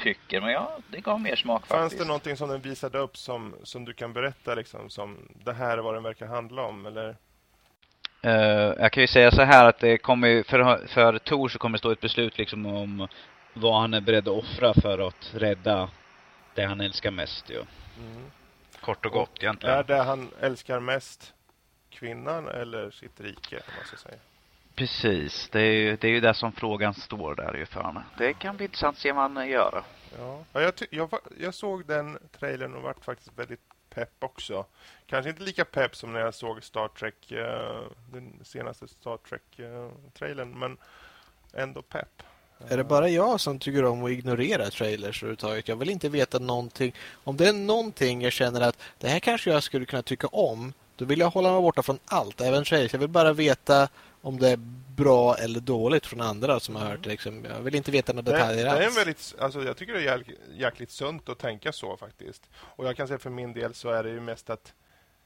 tycker. Men ja, det gav mer smak Fanns faktiskt. det någonting som den visade upp som, som du kan berätta liksom, som det här är vad den verkar handla om? Eller? Eh, jag kan ju säga så här att det kommer för, för Tor så kommer det stå ett beslut liksom om vad han är beredd att offra för att rädda det han älskar mest ju. Kort och gott egentligen. Är det han älskar mest kvinnan eller sitt rike? Om man ska säga. Precis, det är ju det, är ju det som frågan står där ju för henne. Det kan bli intressant att se vad han gör. Ja. Ja, jag, jag, jag såg den trailern och vart faktiskt väldigt pepp också. Kanske inte lika pepp som när jag såg Star Trek, eh, den senaste Star Trek-trailern, men ändå pepp. Är det bara jag som tycker om att ignorera trailers överhuvudtaget? Jag vill inte veta någonting. Om det är någonting jag känner att det här kanske jag skulle kunna tycka om, då vill jag hålla mig borta från allt, även trailers. Jag vill bara veta om det är bra eller dåligt från andra som har hört det. Liksom. Jag vill inte veta några Det, detaljer det är en väldigt, alltså jag tycker det är jäk- jäkligt sunt att tänka så faktiskt. Och jag kan säga för min del så är det ju mest att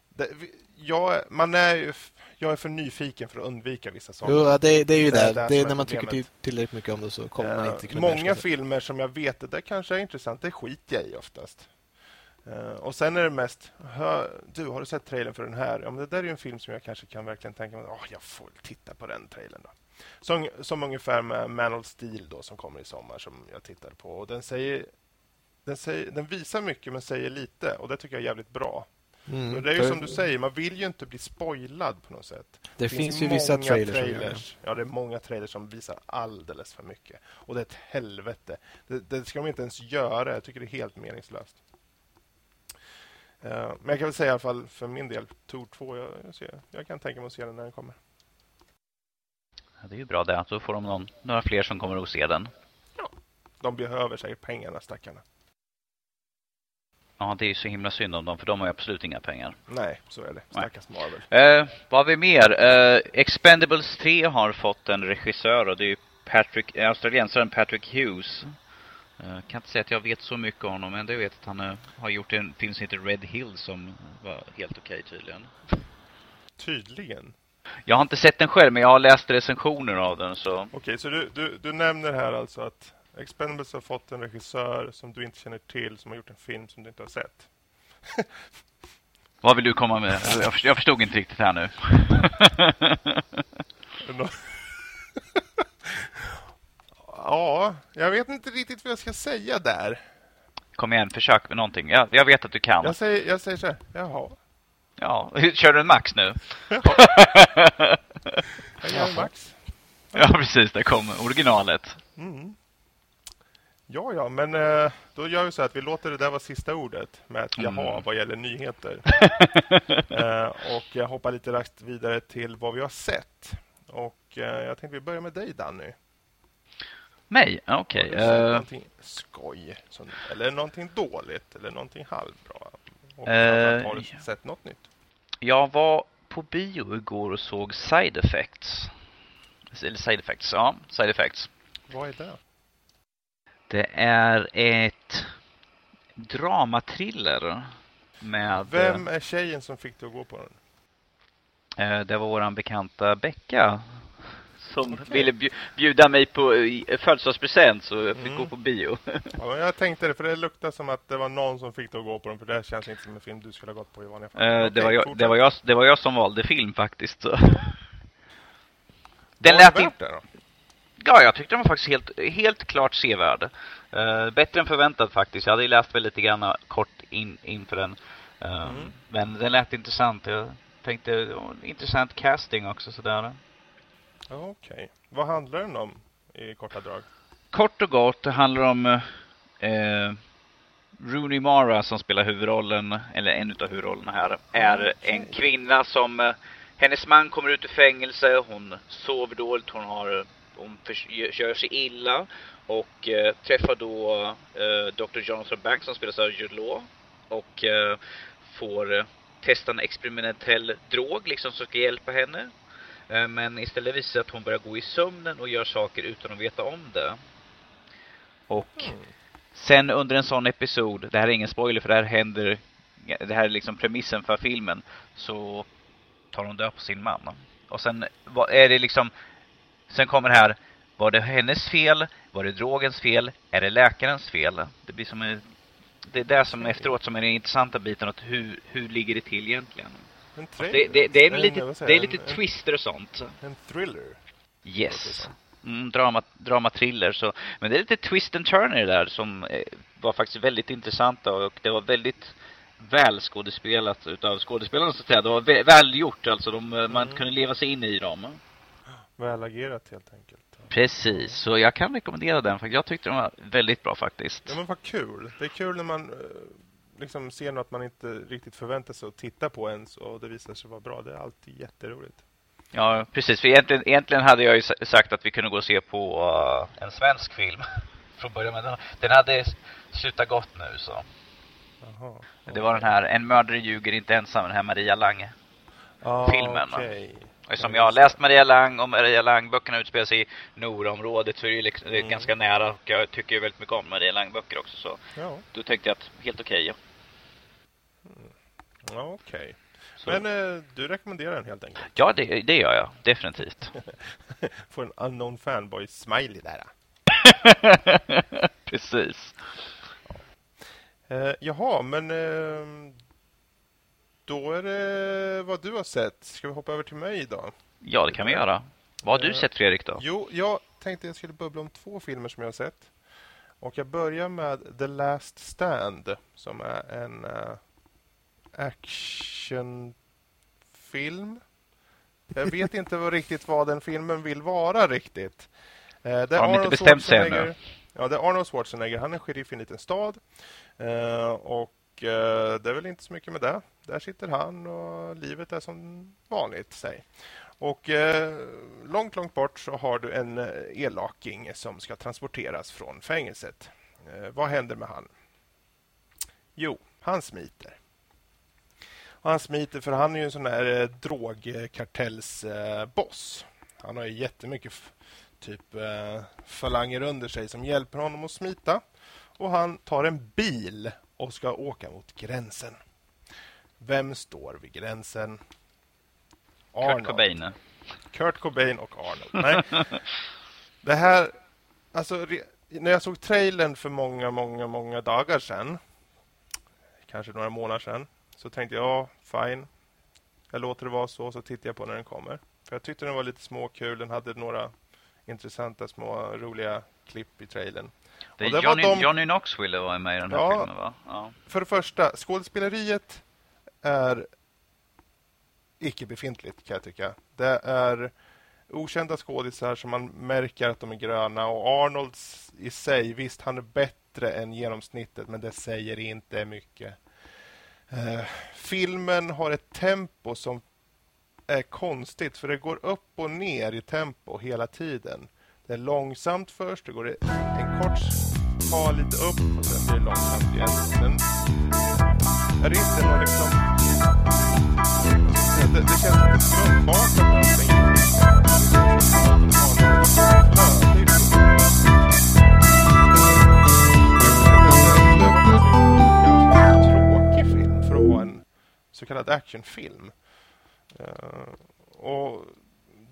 det, jag, man är jag är för nyfiken för att undvika vissa saker. Jo, det, det är ju Det är det. det Det är är när man tycker till- tillräckligt mycket om det så kommer man Eh, inte kunna Många filmer som jag vet att det kanske är intressant, det skiter jag i oftast. Eh, och sen är det mest, du har du sett trailern för den här? Ja, men det där är ju en film som jag kanske kan verkligen tänka mig, oh, jag får titta på den trailern då. Som, som ungefär med Man of Steel då som kommer i sommar som jag tittade på och den säger den, säger, den visar mycket men säger lite och det tycker jag är jävligt bra. Mm. Men det är ju som du säger, man vill ju inte bli spoilad på något sätt. Det finns ju vissa trailers, det. Ja, det är många trailers som visar alldeles för mycket. Och det är ett helvete. Det, det ska de inte ens göra. Jag tycker det är helt meningslöst. Eh, men jag kan väl säga i alla fall för min del, Tor 2, jag, jag, ser, jag kan tänka mig att se den när den kommer. Ja, det är ju bra det. Då får de någon, några fler som kommer att se den. De behöver säkert pengarna, stackarna. Ja, det är ju så himla synd om dem, för de har ju absolut inga pengar. Nej, så är det. Stackars Marvel. Eh, vad har vi mer? Eh, Expendables 3 har fått en regissör och det är ju Patrick, australiensaren Patrick Hughes. Eh, kan inte säga att jag vet så mycket om honom, men jag vet att han eh, har gjort en film som heter Red Hill som var helt okej tydligen. Tydligen. Jag har inte sett den själv, men jag har läst recensioner av den så... Okej, så du, du, du nämner här alltså att Expendables har fått en regissör som du inte känner till som har gjort en film som du inte har sett. [LAUGHS] Vad vill du komma med? Jag förstod, jag förstod inte riktigt här nu. [LAUGHS] [LAUGHS] ja, jag vet inte riktigt vad jag ska säga där. Kom igen, försök med någonting. Jag, jag vet att du kan. Jag säger, jag säger så här, jaha. Ja, kör du en max nu? [LAUGHS] Jag gör max. Ja, precis. Där kommer originalet. Mm. Ja, ja, men eh, då gör vi så att vi låter det där vara sista ordet med ett jaha Mm. vad gäller nyheter. [LAUGHS] eh, och jag hoppar lite raskt vidare till vad vi har sett. Och eh, jag tänkte vi börjar med dig Danny. Mig? Okej. Du sett eh, någonting skoj? Som, eller någonting dåligt? Eller någonting halvbra? Och framförallt, har du sett något nytt? jag var på bio igår och såg Side Effects. Eller Side Effects, ja. Side Effects. Vad är det? Det är ett dramatriller med... Vem är tjejen som fick dig att gå på den? Eh, det var våran bekanta Becka som Okej. ville bju- bjuda mig på eh, födelsedagspresent så jag fick Mm. gå på bio. Ja, jag tänkte det, för det luktar som att det var någon som fick dig att gå på den. För det känns inte som en film du skulle ha gått på i vanliga fall. Eh, det, var jag, det, var jag, det var jag som valde film faktiskt. Så. Den lät in, värt det då? Ja, jag tyckte den var faktiskt helt, helt klart sevärd. Eh, bättre än förväntat faktiskt. Jag hade läst väl lite grann kort in, inför den. Eh, Mm. Men den lät intressant. Jag tänkte, oh, intressant casting också sådär. Okej. Vad handlar den om i korta drag? Kort och gott, det handlar om eh, Rooney Mara som spelar huvudrollen, eller en utav huvudrollerna här, är en kvinna som eh, hennes man kommer ut ur fängelse, hon sover dåligt, hon har hon förs- gör- sig illa och eh, träffar då eh, Dr. Jonathan Banks som spelas av Jude Law och eh, får eh, testa en experimentell drog liksom som ska hjälpa henne. Eh, Men istället visar det att hon börjar gå i sömnen och gör saker utan att veta om det. Och Mm. sen under en sån episod, det här är ingen spoiler för det här händer, det här är liksom premissen för filmen, så tar hon död på sin man. Och sen är det liksom, sen kommer det här, var det hennes fel? Var det drogens fel? Är det läkarens fel? Det blir som en, det är det som efteråt som är den intressanta biten, att hur, hur ligger det till egentligen? En? Det, det, det är En- lite, det är lite en, twister och sånt. En, thriller? Yes. Mm, drama, drama thriller. Så, men det är lite twist and turn i det där som eh, var faktiskt väldigt intressanta och det var väldigt väl skådespelat utav skådespelarna så att säga. Det var vä- välgjort alltså. De, eh, Man Mm. kunde leva sig in i dem. Väl agerat helt enkelt. Precis, så jag kan rekommendera den för jag tyckte den var väldigt bra faktiskt. Ja, men vad kul. Det är kul när man eh, liksom ser något man inte riktigt förväntar sig att titta på ens och det visar sig vara bra. Det är alltid jätteroligt. Ja, precis. För egentligen, egentligen hade jag ju sa- sagt att vi kunde gå och se på eh, en svensk film [LAUGHS] från början. Men den, den hade slutat gott nu så. Jaha. Det var den här En mördare ljuger inte ensam, den här Maria Lang. ah, okej. Och som Ja, jag har läst Maria Lang och Maria Lang-böckerna utspelar sig i Noraområdet så är det, ju liksom, Mm. ganska nära och jag tycker väldigt mycket om Maria Lang-böcker också så Ja, då tänkte jag att helt okej. ja. Ja okej. Så- Men eh, du rekommenderar den helt enkelt. Ja, det, det gör jag definitivt. [LAUGHS] Får en unknown fanboy-smiley där. [LAUGHS] Precis. Eh, jaha, men eh, då är det vad du har sett. Ska vi hoppa över till mig idag? Ja, det kan vi göra. Vad har du Eh, sett Fredrik då? Jo, jag tänkte jag skulle bubbla om två filmer som jag har sett. Och jag börjar med The Last Stand som är en uh, actionfilm. Jag vet inte vad, riktigt vad den filmen vill vara riktigt. Det Har de inte bestämt sig ännu? Ja, det är Arnold Schwarzenegger. Han är sheriff i en liten stad. Uh, och uh, det är väl inte så mycket med det. Där sitter han och livet är som vanligt, säg. Och eh, långt, långt bort så har du en eh, elaking som ska transporteras från fängelset. Eh, vad händer med han? Jo, han smiter. Han smiter för han är ju en sån där eh, drogkartellsboss. han har ju jättemycket typ eh, falanger under sig som hjälper honom att smita. Och han tar en bil och ska åka mot gränsen. Vem står vid gränsen? Arnold. Kurt Cobain. Kurt Cobain och Arnold. Nej. det här... Alltså, när jag såg trailern för många, många, många dagar sedan, kanske några månader sedan, så tänkte jag, ja, fine. Jag låter det vara så, så tittar jag på när den kommer. För Jag tyckte den var lite småkul. Den hade några intressanta, små, roliga klipp i trailern. Det är Johnny, de... Johnny Knoxville var med i den här ja, filmen, va? Ja. För det första, skådespeleriet är icke-befintligt kan jag tycka. Det är okända skådisar som man märker att de är gröna och Arnolds i sig, visst han är bättre än genomsnittet men det säger inte mycket. Eh, filmen har ett tempo som är konstigt för det går upp och ner i tempo hela tiden. Det är långsamt först, det går en kort ta lite upp och sen blir det långsamt igen. Men är det inte någon liksom... Det, det känns lite grundmatat Tråkig så kallad actionfilm. Uh, och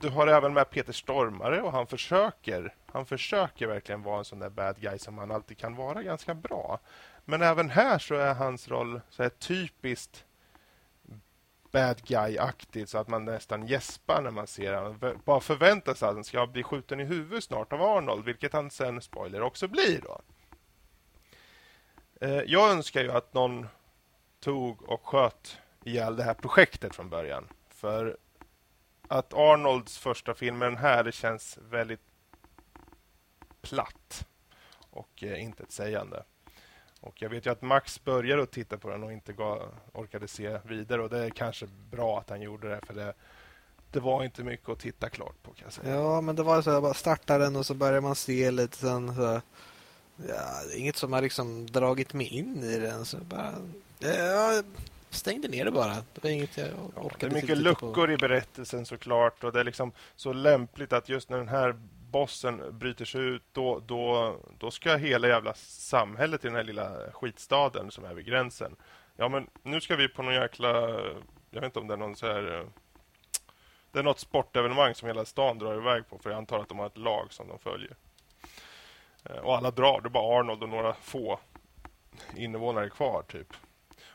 du har även med Peter Stormare och han försöker han försöker verkligen vara en sån där bad guy som han alltid kan vara ganska bra. Men även här så är hans roll så här typiskt bad guy-aktigt så att man nästan gäspar när man ser honom. Bara förväntar sig att han ska bli skjuten i huvudet snart av Arnold, vilket han sen, spoiler, också blir då. Eh, jag önskar ju att någon tog och sköt ihjäl det här projektet från början. För att Arnolds första film med den här, det känns väldigt platt och eh, intetsägande. Och jag vet ju att Max började att titta på den och inte gav, orkade se vidare och det är kanske bra att han gjorde det för det, det var inte mycket att titta klart på kan jag säga. Ja, men det var så att bara startar den och så börjar man se lite sen så ja, det är inget som har liksom dragit mig in i den så bara ja, stängde ner det bara. Det var inget jag orkade ja, Det är mycket luckor på. i berättelsen såklart och det är liksom så lämpligt att just när den här bossen bryter sig ut, då, då, då ska hela jävla samhället i den här lilla skitstaden som är vid gränsen. Ja, men nu ska vi på någon jäkla... Jag vet inte om det är någon så här... Det är något sportevenemang som hela stan drar iväg på, för jag antar att de har ett lag som de följer. Eh, och alla drar, det är bara Arnold och några få invånare kvar, typ.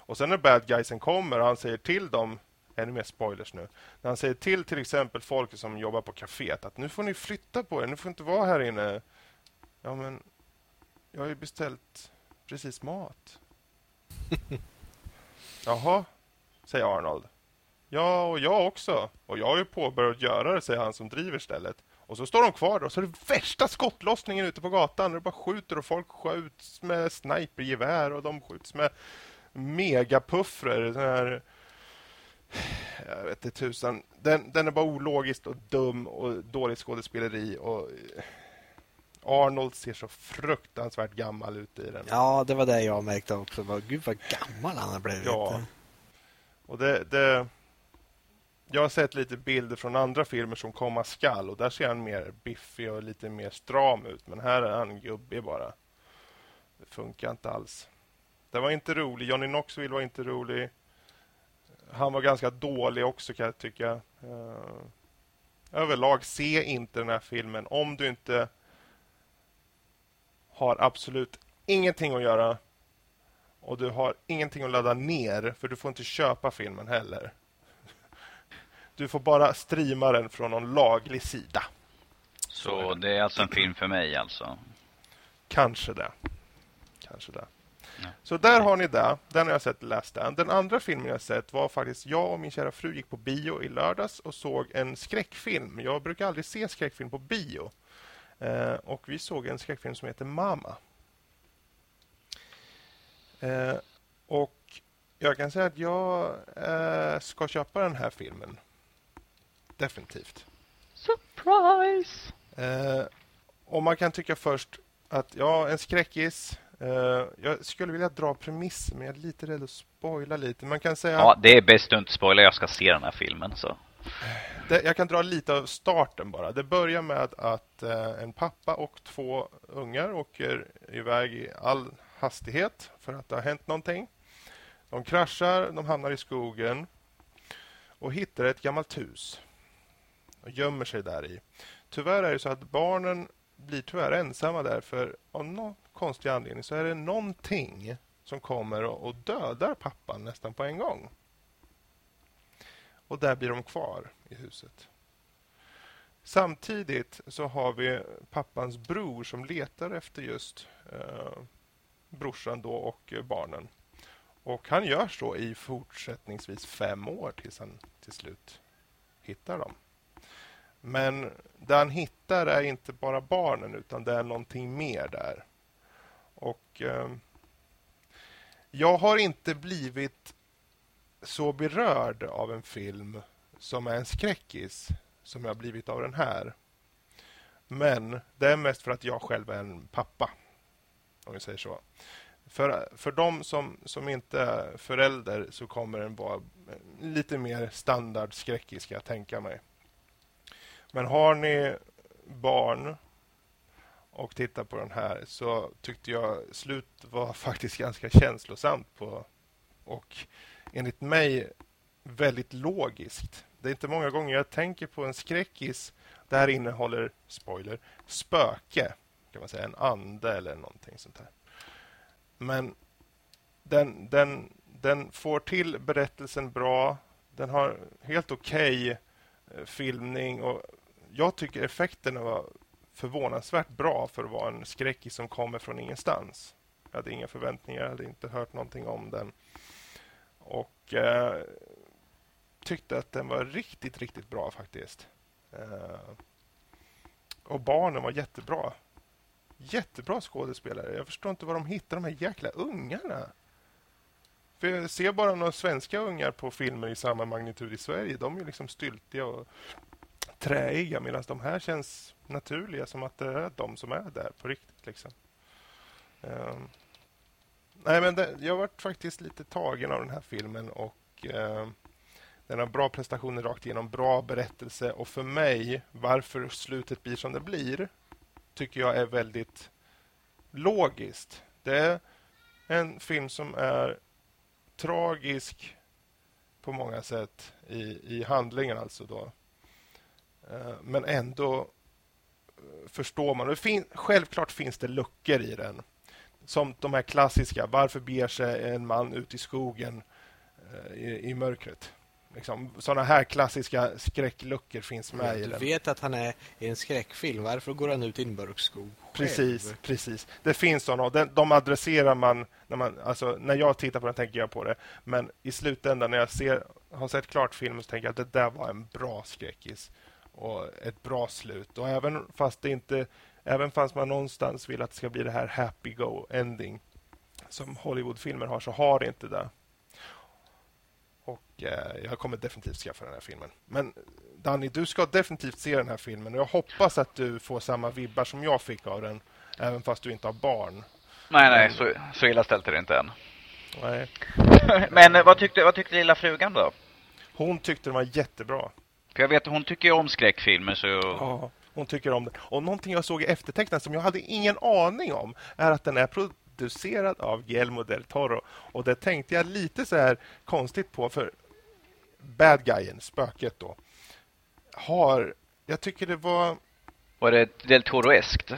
Och sen när bad guysen kommer och han säger till dem ännu mer spoilers nu. När han säger till till exempel folk som jobbar på kaféet att nu får ni flytta på er, nu får inte vara här inne. Ja, men jag har ju beställt precis mat. [LAUGHS] Jaha, säger Arnold. Ja, och jag också. Och jag har ju påbörjat göra det, säger han som driver stället. Och så står de kvar och så är det värsta skottlossningen ute på gatan. Det bara skjuter och folk skjuts med snipergevär och de skjuts med megapuffrar. Sån här jag vet inte tusan. Den, den är bara ologiskt och dum och dåligt skådespeleri. Och Arnold ser så fruktansvärt gammal ut i den. Ja, det var det jag märkte också. Gud vad gammal han har blivit. Ja. Och det, det, jag har sett lite bilder från andra filmer som komma skall och där ser han mer biffig och lite mer stram ut. Men här är han gubbig bara. Det funkar inte alls. Det var inte rolig. Johnny Knoxville var inte rolig han var ganska dålig också kan jag tycka. Uh, överlag, se inte den här filmen om du inte har absolut ingenting att göra och du har ingenting att ladda ner för du får inte köpa filmen heller. Du får bara streama den från någon laglig sida. Så det är alltså en film för mig alltså? Kanske det. Kanske det. Så där har ni det. Den har jag sett Last Stand. Den andra filmen jag sett var faktiskt jag och min kära fru gick på bio i lördags och såg en skräckfilm. Jag brukar aldrig se skräckfilm på bio. Eh, och vi såg en skräckfilm som heter Mama. Eh, och jag kan säga att jag eh, ska köpa den här filmen. Definitivt. Surprise! Eh, och man kan tycka först att ja, en skräckis. Eh, jag skulle vilja dra premiss, men jag är lite rädd att spoila lite. Man kan säga... Ja, det är bäst att inte spoila. Jag ska se den här filmen. Så. Det, jag kan dra lite av starten bara. Det börjar med att eh, en pappa och två ungar åker iväg i all hastighet för att det har hänt någonting. De kraschar, de hamnar i skogen och hittar ett gammalt hus och gömmer sig där i. Tyvärr är det så att barnen blir tyvärr ensamma där för av någon konstig anledning så är det någonting som kommer och, och dödar pappan nästan på en gång. Och där blir de kvar i huset. Samtidigt så har vi pappans bror som letar efter just eh, brorsan då och barnen. Och han gör så i fortsättningsvis fem år tills han till slut hittar dem. Men det han hittar är inte bara barnen utan det är någonting mer där. Och eh, jag har inte blivit så berörd av en film som är en skräckis som jag blivit av den här. Men det är mest för att jag själv är en pappa. Om vi säger så. För, för de som, som inte är förälder så kommer den vara lite mer standard skräckis ska jag tänka mig. Men har ni barn och tittar på den här så tyckte jag slutet var [LAUGHS] faktiskt ganska känslosamt på och enligt mig väldigt logiskt. Det är inte många gånger jag tänker på en skräckis. Det här innehåller, spoiler, spöke. Kan man säga, en ande eller någonting sånt här. Men den, den, den får till berättelsen bra. Den har helt okej okay filmning och jag tycker effekterna var förvånansvärt bra för att vara en skräckis som kommer från ingenstans. Jag hade inga förväntningar, jag hade inte hört någonting om den. Och eh, tyckte att den var riktigt, riktigt bra faktiskt. Eh, och barnen var jättebra. Jättebra skådespelare. Jag förstår inte var de hittar de här jäkla ungarna. För jag ser bara några svenska ungar på filmer i samma magnitud i Sverige. De är liksom styltiga och träiga medan de här känns naturliga som att det är de som är där på riktigt. Liksom. Um, nej, men det, jag varit faktiskt lite tagen av den här filmen och uh, den har bra prestationer rakt igenom, bra berättelse och för mig, varför slutet blir som det blir, tycker jag är väldigt logiskt. Det är en film som är tragisk på många sätt i, i handlingen alltså då. Eh, men ändå eh, förstår man. Det fin självklart finns det luckor i den. Som de här klassiska. Varför beger sig en man ut i skogen eh, i, i mörkret? Liksom, sådana här klassiska skräckluckor finns med ja, i du den. Du vet att han är i en skräckfilm. Varför går han ut i en mörk skog Precis, precis. Det finns sådana. De, de adresserar man när, man alltså, när jag tittar på den tänker jag på det. Men i slutändan när jag ser, har sett klart filmen så tänker jag att det där var en bra skräckis och ett bra slut. Och även fast det inte även fast man någonstans vill att det ska bli det här happy go ending som Hollywoodfilmer har så har det inte det. Och eh, jag kommer definitivt skaffa den här filmen. Men Danny, du ska definitivt se den här filmen och jag hoppas att du får samma vibbar som jag fick av den även fast du inte har barn. Nej, nej, så, så illa ställt är det inte än. Nej. [LAUGHS] Men eh, vad tyckte, vad tyckte lilla frugan då? Hon tyckte den var jättebra. För jag vet att hon tycker om skräckfilmer så... Ja, hon tycker om det. Och någonting jag såg i eftertexten som jag hade ingen aning om är att den är producerad av Guillermo del Toro. Och det tänkte jag lite så här konstigt på för bad guyen, spöket då, har... Jag tycker det var... Var det del Toro-eskt?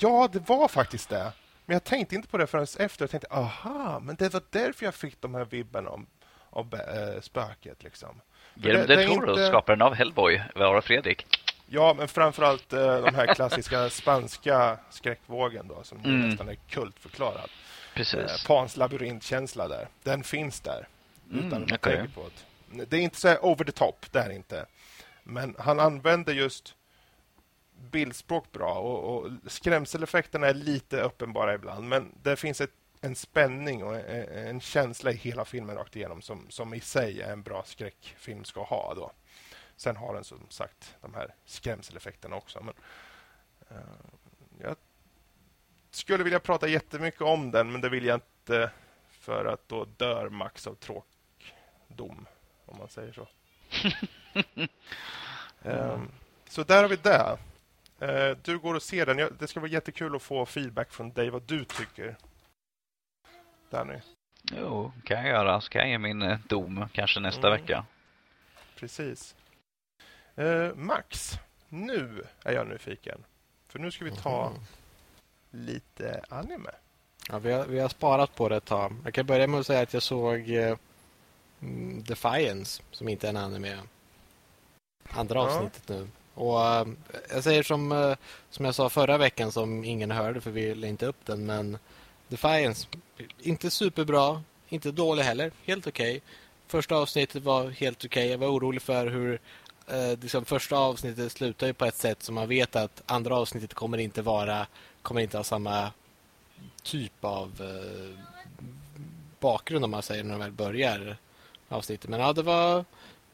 Ja, det var faktiskt det. Men jag tänkte inte på det förrän efter. Jag tänkte, aha, men det var därför jag fick de här vibbarna om, om äh, spöket liksom. Guillermo del Toro, inte... skaparen av Hellboy, var Fredrik. Ja, men framförallt eh, de här klassiska [LAUGHS] spanska skräckvågen då, som Mm. nästan är kultförklarad. Eh, Prettes. Pans labyrintkänsla där. Den finns där. Mm, Utan att tänker på det. Det är inte så här over the top, det är inte. Men han använder just bildspråk bra och, och skrämseleffekterna är lite uppenbara ibland. Men det finns ett, en spänning och en, en känsla i hela filmen rakt igenom som, som i sig en bra skräckfilm ska ha. Då. Sen har den som sagt de här skrämseleffekterna också. Men, eh, jag skulle vilja prata jättemycket om den, men det vill jag inte för att då dör Max av tråkdom, om man säger så. [LAUGHS] Ehm, så där har vi det. Eh, du går och ser den. Det ska vara jättekul att få feedback från dig vad du tycker. Danny, Jo, kan jag göra. Så kan jag ge min eh, dom kanske nästa Mm. vecka. precis. Eh, Max, nu är jag nyfiken. För nu ska vi ta Mhm. lite anime. Ja, vi, har, vi har sparat på det ett tag. Jag kan börja med att säga att jag såg eh, mm, Defiance, som inte är en anime. Andra Ja. avsnittet nu. Och eh, jag säger som, eh, som jag sa förra veckan som ingen hörde för vi la inte upp den. Men Defiance, inte superbra, inte dålig heller. Helt okej. Första avsnittet var helt okej. Jag var orolig för hur eh, liksom första avsnittet slutar ju på ett sätt som man vet att andra avsnittet kommer inte vara kommer inte ha samma typ av eh, bakgrund om man säger när de väl börjar avsnittet. Men ja, det var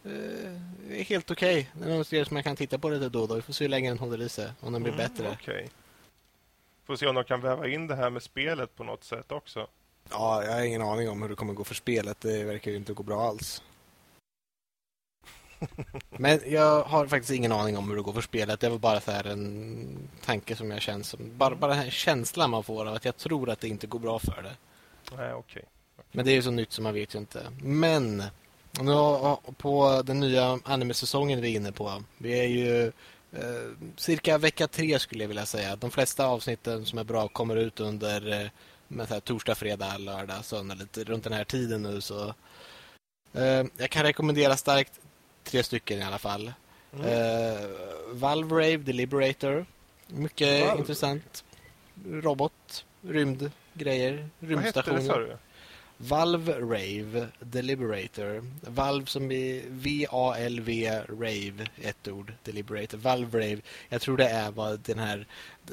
eh, helt okej. Det är någon serie som man kan titta på lite då och då. Vi får se hur länge den håller i sig. Om den blir Mm, bättre. Okej. Får se om de kan väva in det här med spelet på något sätt också. Ja, jag har ingen aning om hur det kommer gå för spelet. Det verkar ju inte gå bra alls. [LAUGHS] Men jag har faktiskt ingen aning om hur det går för spelet. Det var bara så här en tanke som jag känner som... Bara, bara den här känslan man får av att jag tror att det inte går bra för det. Nej, okej. Men det är ju så nytt som man vet ju inte. Men nu på den nya anime-säsongen vi är inne på. Vi är ju cirka vecka tre skulle jag vilja säga. De flesta avsnitten som är bra kommer ut under eh, torsdag, fredag, lördag, söndag, lite runt den här tiden nu. Så, eh, jag kan rekommendera starkt tre stycken i alla fall. Mm. Eh, Valve Rave The Liberator. Mycket Valve? intressant. Robot, rymdgrejer, Vad hette rymdstationer. det, sa du? Valve Rave The Liberator. Valve som i V-A-L-V Rave, ett ord, The Liberator. Valve Rave, jag tror det är vad den här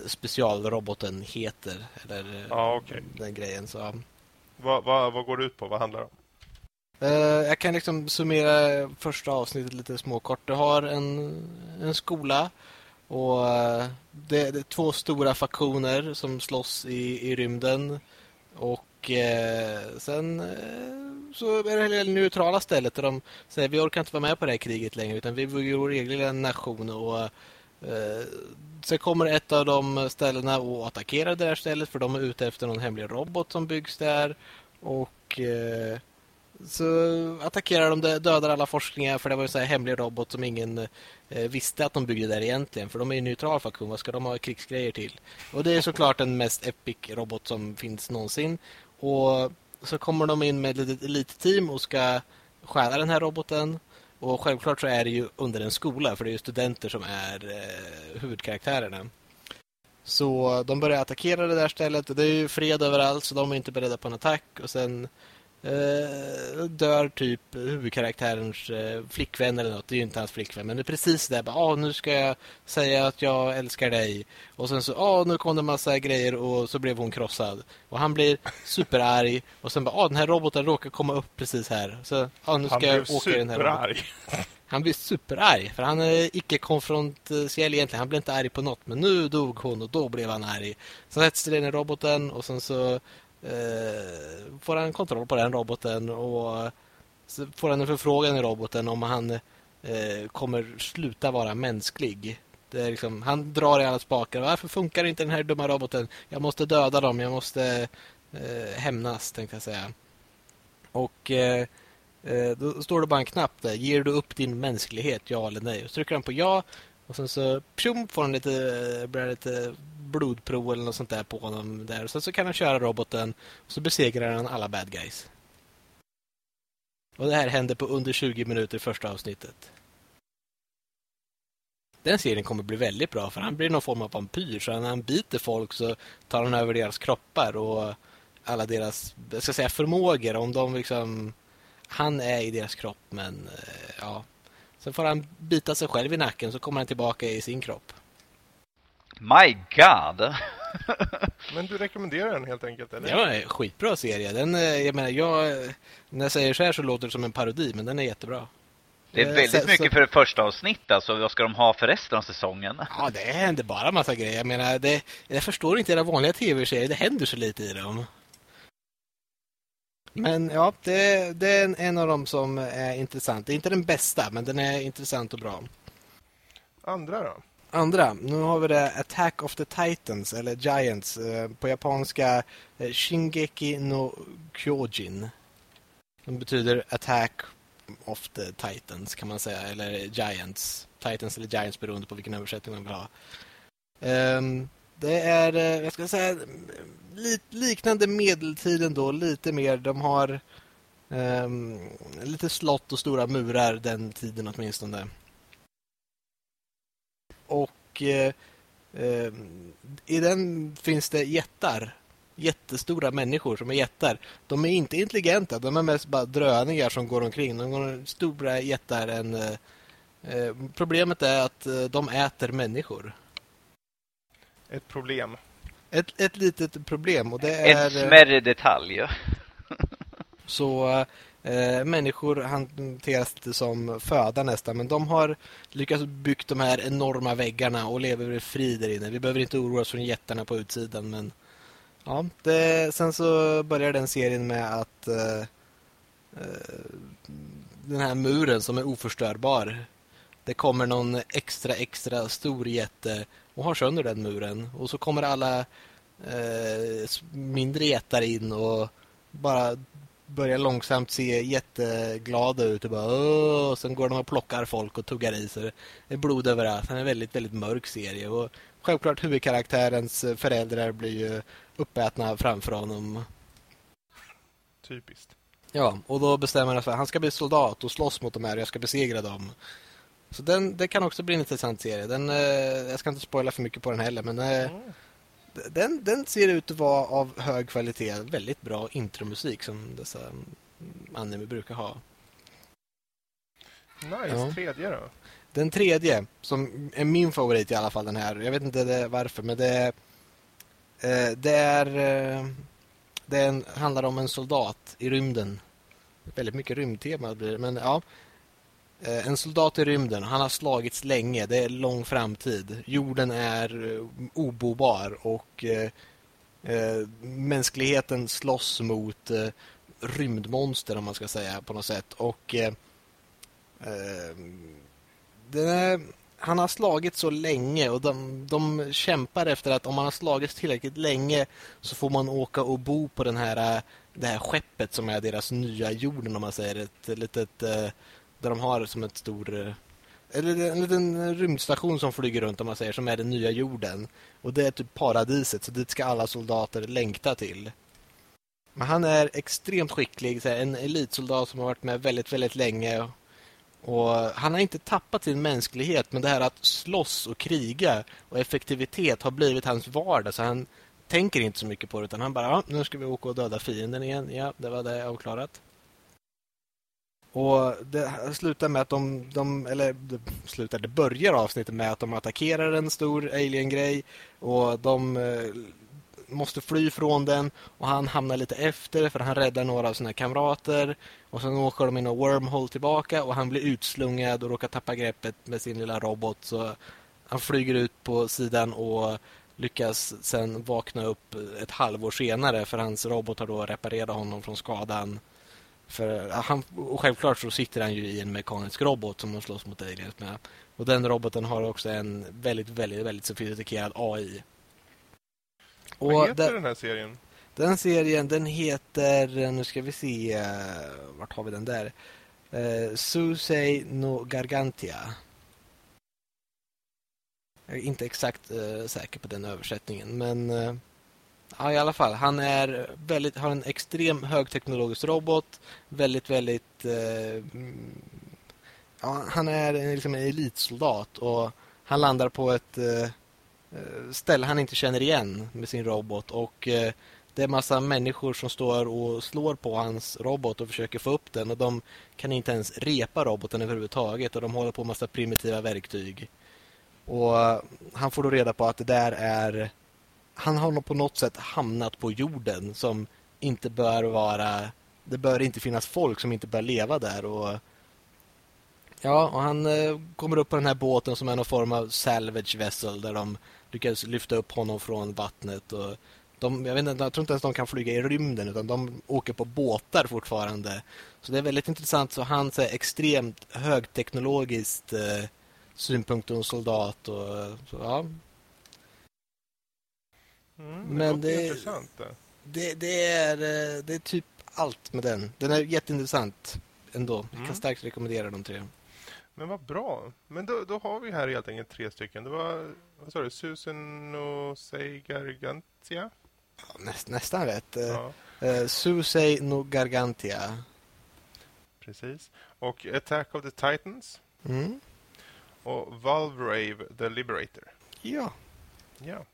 specialroboten heter. Eller Ja, okej. den grejen. Så. Vad, vad, vad går det ut på? Vad handlar det om? Eh, jag kan liksom summera första avsnittet lite småkort. Du har en, en skola och eh, det, det är två stora faktioner som slåss i, i rymden. Och eh, sen eh, så är det det hela neutrala stället där de säger vi orkar inte vara med på det här kriget längre utan vi är vår egen nation och eh, sen kommer ett av de ställena och attackerar det här stället för de är ute efter någon hemlig robot som byggs där och eh, så attackerar de det, dödar alla forskningar för det var en sån här hemlig robot som ingen eh, visste att de byggde där egentligen. För de är ju neutral faktion, vad ska de ha krigsgrejer till? Och det är såklart den mest epic robot som finns någonsin. Och så kommer de in med ett litet elitteam och ska stjäla den här roboten. Och självklart så är det ju under en skola för det är ju studenter som är eh, huvudkaraktärerna. Så de börjar attackera det där stället och det är ju fred överallt så de är inte beredda på en attack. Och sen eh, dör typ huvudkaraktärens eh, flickvän eller något. Det är ju inte hans flickvän men det är precis det. Bara, ah, nu ska jag säga att jag älskar dig. Och sen så, ah, nu kom det massa grejer och så blev hon krossad. Och han blir superarg. Och sen bara, ah, den här roboten råkar komma upp precis här. Så, ah, nu Han ska jag blev åka i den här roboten. Han blir superarg, för han är icke-konfrontiell egentligen. Han blir inte arg på något, men nu dog hon och då blev han arg. Sen sätts det in i roboten och sen så eh, får han kontroll på den roboten och eh, så får han en förfrågan i roboten om han eh, kommer sluta vara mänsklig. Det är liksom, han drar i alla spakar. Varför funkar inte den här dumma roboten? Jag måste döda dem, jag måste eh, hämnas, tänkte jag säga. Och eh, eh Då står det bara en knapp där. Ger du upp din mänsklighet, ja eller nej? Och så trycker han på ja. Och sen så pjum, får han lite, eh, blir lite blodprov eller något sånt där på honom. Där. Och sen så kan han köra roboten. Och så besegrar han alla bad guys. Och det här händer på under 20 minuter i första avsnittet. den serien kommer bli väldigt bra för han blir någon form av vampyr så när han biter folk så tar han över deras kroppar och alla deras jag ska säga förmågor om de liksom han är i deras kropp men eh, ja sen får han bita sig själv i nacken så kommer han tillbaka i sin kropp. My God! [LAUGHS] Men du rekommenderar den helt enkelt, eller? Ja, en skitbra serie. Den, eh, jag menar, jag, när jag säger så här så låter det som en parodi, men den är jättebra. Det är Eh, väldigt så- mycket så- för ett första avsnitt alltså. Vad ska de ha för resten av säsongen? Ja, det händer bara massa grejer. Jag menar, det, jag förstår inte era vanliga tv-serier. Det händer så lite i dem. Men ja, det, det är en, en av dem som är intressant. Det är inte den bästa, men den är intressant och bra. Andra då? Andra, nu har vi det Attack of the Titans, eller Giants. eh, På japanska eh, Shingeki no Kyojin. Som betyder Attack of the Titans kan man säga, eller Giants. Titans eller Giants beroende på vilken översättning man vill ha. Ehm, det är, eh, jag ska säga, eh, li, liknande medeltiden då, lite mer. De har um, lite slott och stora murar den tiden åtminstone. Och eh, eh, i den finns det jättar. Jättestora människor som är jättar. De är inte intelligenta, de är mest bara dröningar som går omkring. De går stora jättar än... Eh, eh, problemet är att eh, de äter människor. Ett problem. Ett, ett litet problem och det En är... eh, smärre detalj. Så eh, människor hanteras lite som föda nästan. Men de har lyckats bygga de här enorma väggarna och lever i frid där inne. Vi behöver inte oroa oss för jättarna på utsidan. Men ja, det, sen så börjar den serien med att eh, eh, den här muren som är oförstörbar. Det kommer någon extra, extra stor jätte och har sönder den muren. Och så kommer alla eh, mindre jättar in och bara börjar långsamt se jätteglada ut och bara Åh! och sen går de och plockar folk och tuggar i sig. Det är blod överallt. Det är en väldigt, väldigt mörk serie och självklart huvudkaraktärens föräldrar blir ju uppätna framför honom. Typiskt. Ja, och då bestämmer han sig att han ska bli soldat och slåss mot de här och jag ska besegra dem. Så den, det kan också bli en intressant serie. Den, eh, jag ska inte spoila för mycket på den heller, men eh, Mm. Den, den ser ut att vara av hög kvalitet. Väldigt bra intromusik som dessa anime brukar ha. Nice. Ja. Tredje då? Den tredje, som är min favorit i alla fall den här. Jag vet inte varför, men det, eh, det är... Eh, det är en, handlar om en soldat i rymden. Väldigt mycket rymdtema blir det, men ja. Eh, en soldat i rymden. Han har slagits länge. Det är lång framtid. Jorden är eh, obobar och eh, eh, mänskligheten slåss mot eh, rymdmonster om man ska säga på något sätt. Och eh, den är, han har slagit så länge och de, de kämpar efter att om man har slagits tillräckligt länge så får man åka och bo på den här, det här skeppet som är deras nya jorden om man säger. Ett litet, eh, där de har som ett stor eh, eller en liten rymdstation som flyger runt om man säger som är den nya jorden. Och det är typ paradiset så dit ska alla soldater längta till. Men han är extremt skicklig, så här, en elitsoldat som har varit med väldigt, väldigt länge. Och han har inte tappat sin mänsklighet men det här att slåss och kriga och effektivitet har blivit hans vardag så han tänker inte så mycket på det utan han bara, ja, nu ska vi åka och döda fienden igen. Ja, det var det avklarat. Och det slutar med att de, de eller det slutar, det börjar avsnittet med att de attackerar en stor alien-grej och de eh, måste fly från den och han hamnar lite efter för han räddar några av sina kamrater och sen åker de in och wormhole tillbaka och han blir utslungad och råkar tappa greppet med sin lilla robot så han flyger ut på sidan och lyckas sen vakna upp ett halvår senare för hans robot har då reparerat honom från skadan. För han, och självklart så sitter han ju i en mekanisk robot som de slåss mot aliens med. Och den roboten har också en väldigt, väldigt, väldigt sofistikerad AI. Vad Och heter den, den här serien? den serien, den heter, nu ska vi se, eh, vart har vi den där? Uh, Susei no Gargantia. Jag är inte exakt eh, säker på den översättningen, men eh, ja, i alla fall. Han är väldigt, har en extrem högteknologisk robot. Väldigt, väldigt... Eh, mm, ja, han är liksom en elitsoldat och han landar på ett eh, eh, ställe han inte känner igen med sin robot och eh, det är massa människor som står och slår på hans robot och försöker få upp den och de kan inte ens repa roboten överhuvudtaget och de håller på med massa primitiva verktyg. Och eh, han får då reda på att det där är han har nog på något sätt hamnat på jorden som inte bör vara det bör inte finnas folk som inte bör leva där och ja, och han eh, kommer upp på den här båten som är någon form av salvage vessel där de lyckas lyfta upp honom från vattnet och de, jag, vet inte, jag tror inte ens de kan flyga i rymden utan de åker på båtar fortfarande. Så det är väldigt intressant. Så han är eh, extremt högteknologiskt eh, synpunkt och soldat. Och, så, ja. Mm, Men det, det- det... intressant. Det. det, det, är, eh, det är typ allt med den. Den är jätteintressant ändå. Jag kan Mm. starkt rekommendera de tre. Men vad bra. Men då, då har vi här helt enkelt tre stycken. Det var, vad sa du, Susan och Gargantia? Ja, näst, nästan rätt. Eh, Ja, eh, Susei no Gargantia. precis. Och Attack of the Titans. Mm. Och Valvrave the Liberator. Ja. Ja.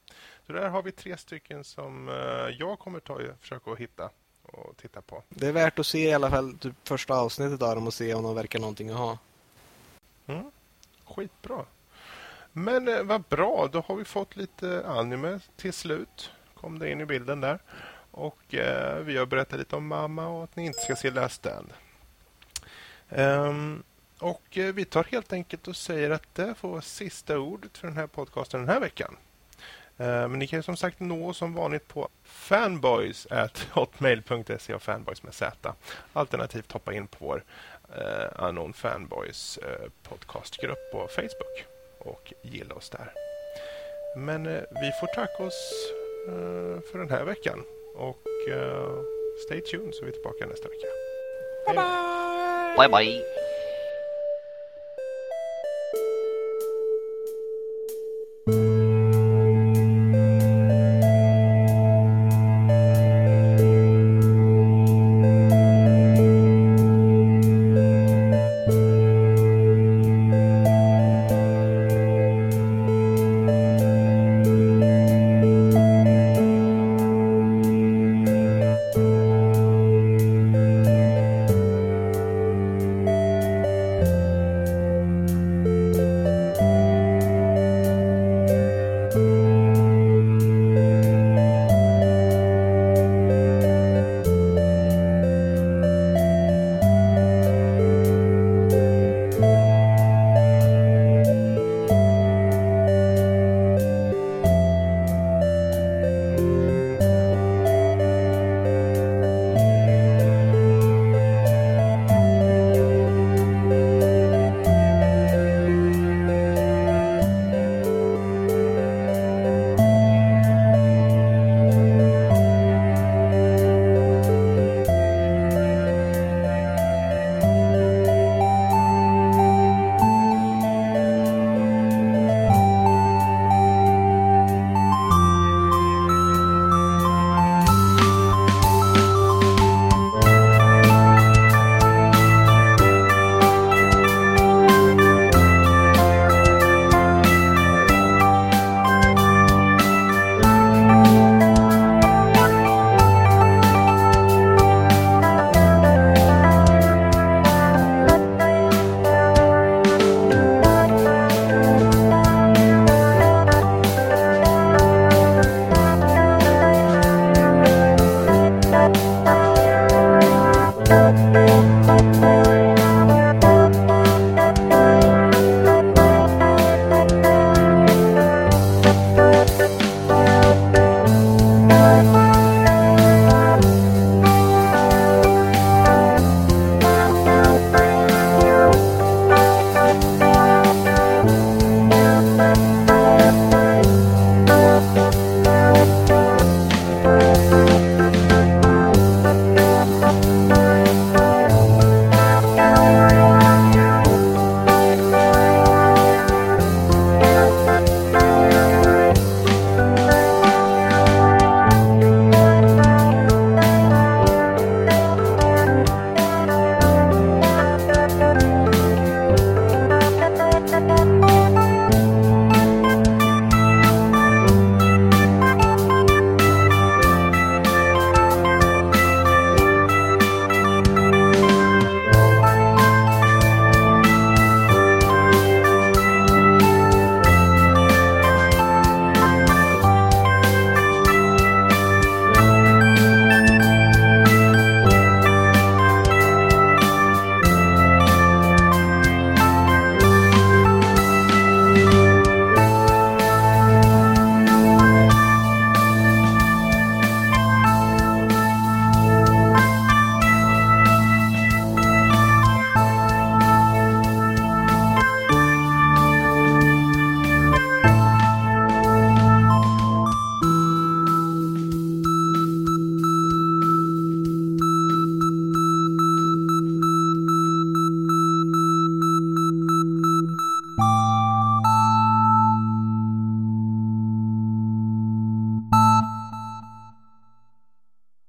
Så där har vi tre stycken som eh, jag kommer ta försöka att hitta och titta på. Det är värt att se i alla fall typ första avsnittet av dem och se om de verkar någonting att ha. Mm. Skitbra. Men eh, vad bra, då har vi fått lite anime till slut. Kom det in i bilden där. Och eh, vi har berättat lite om mamma och att ni inte ska se Last Stand. Ehm, och eh, vi tar helt enkelt och säger att det får vara sista ordet för den här podcasten den här veckan. Eh, men ni kan ju som sagt nå oss som vanligt på fanboys [LAUGHS] hotmail.se och fanboys med Z. Alternativt hoppa in på vår eh, Unknown Fanboys eh, podcastgrupp på Facebook och gilla oss där. Men eh, vi får tacka oss eh, för den här veckan och eh, stay tuned så är vi tillbaka nästa vecka. Hej då. Bye bye. Thank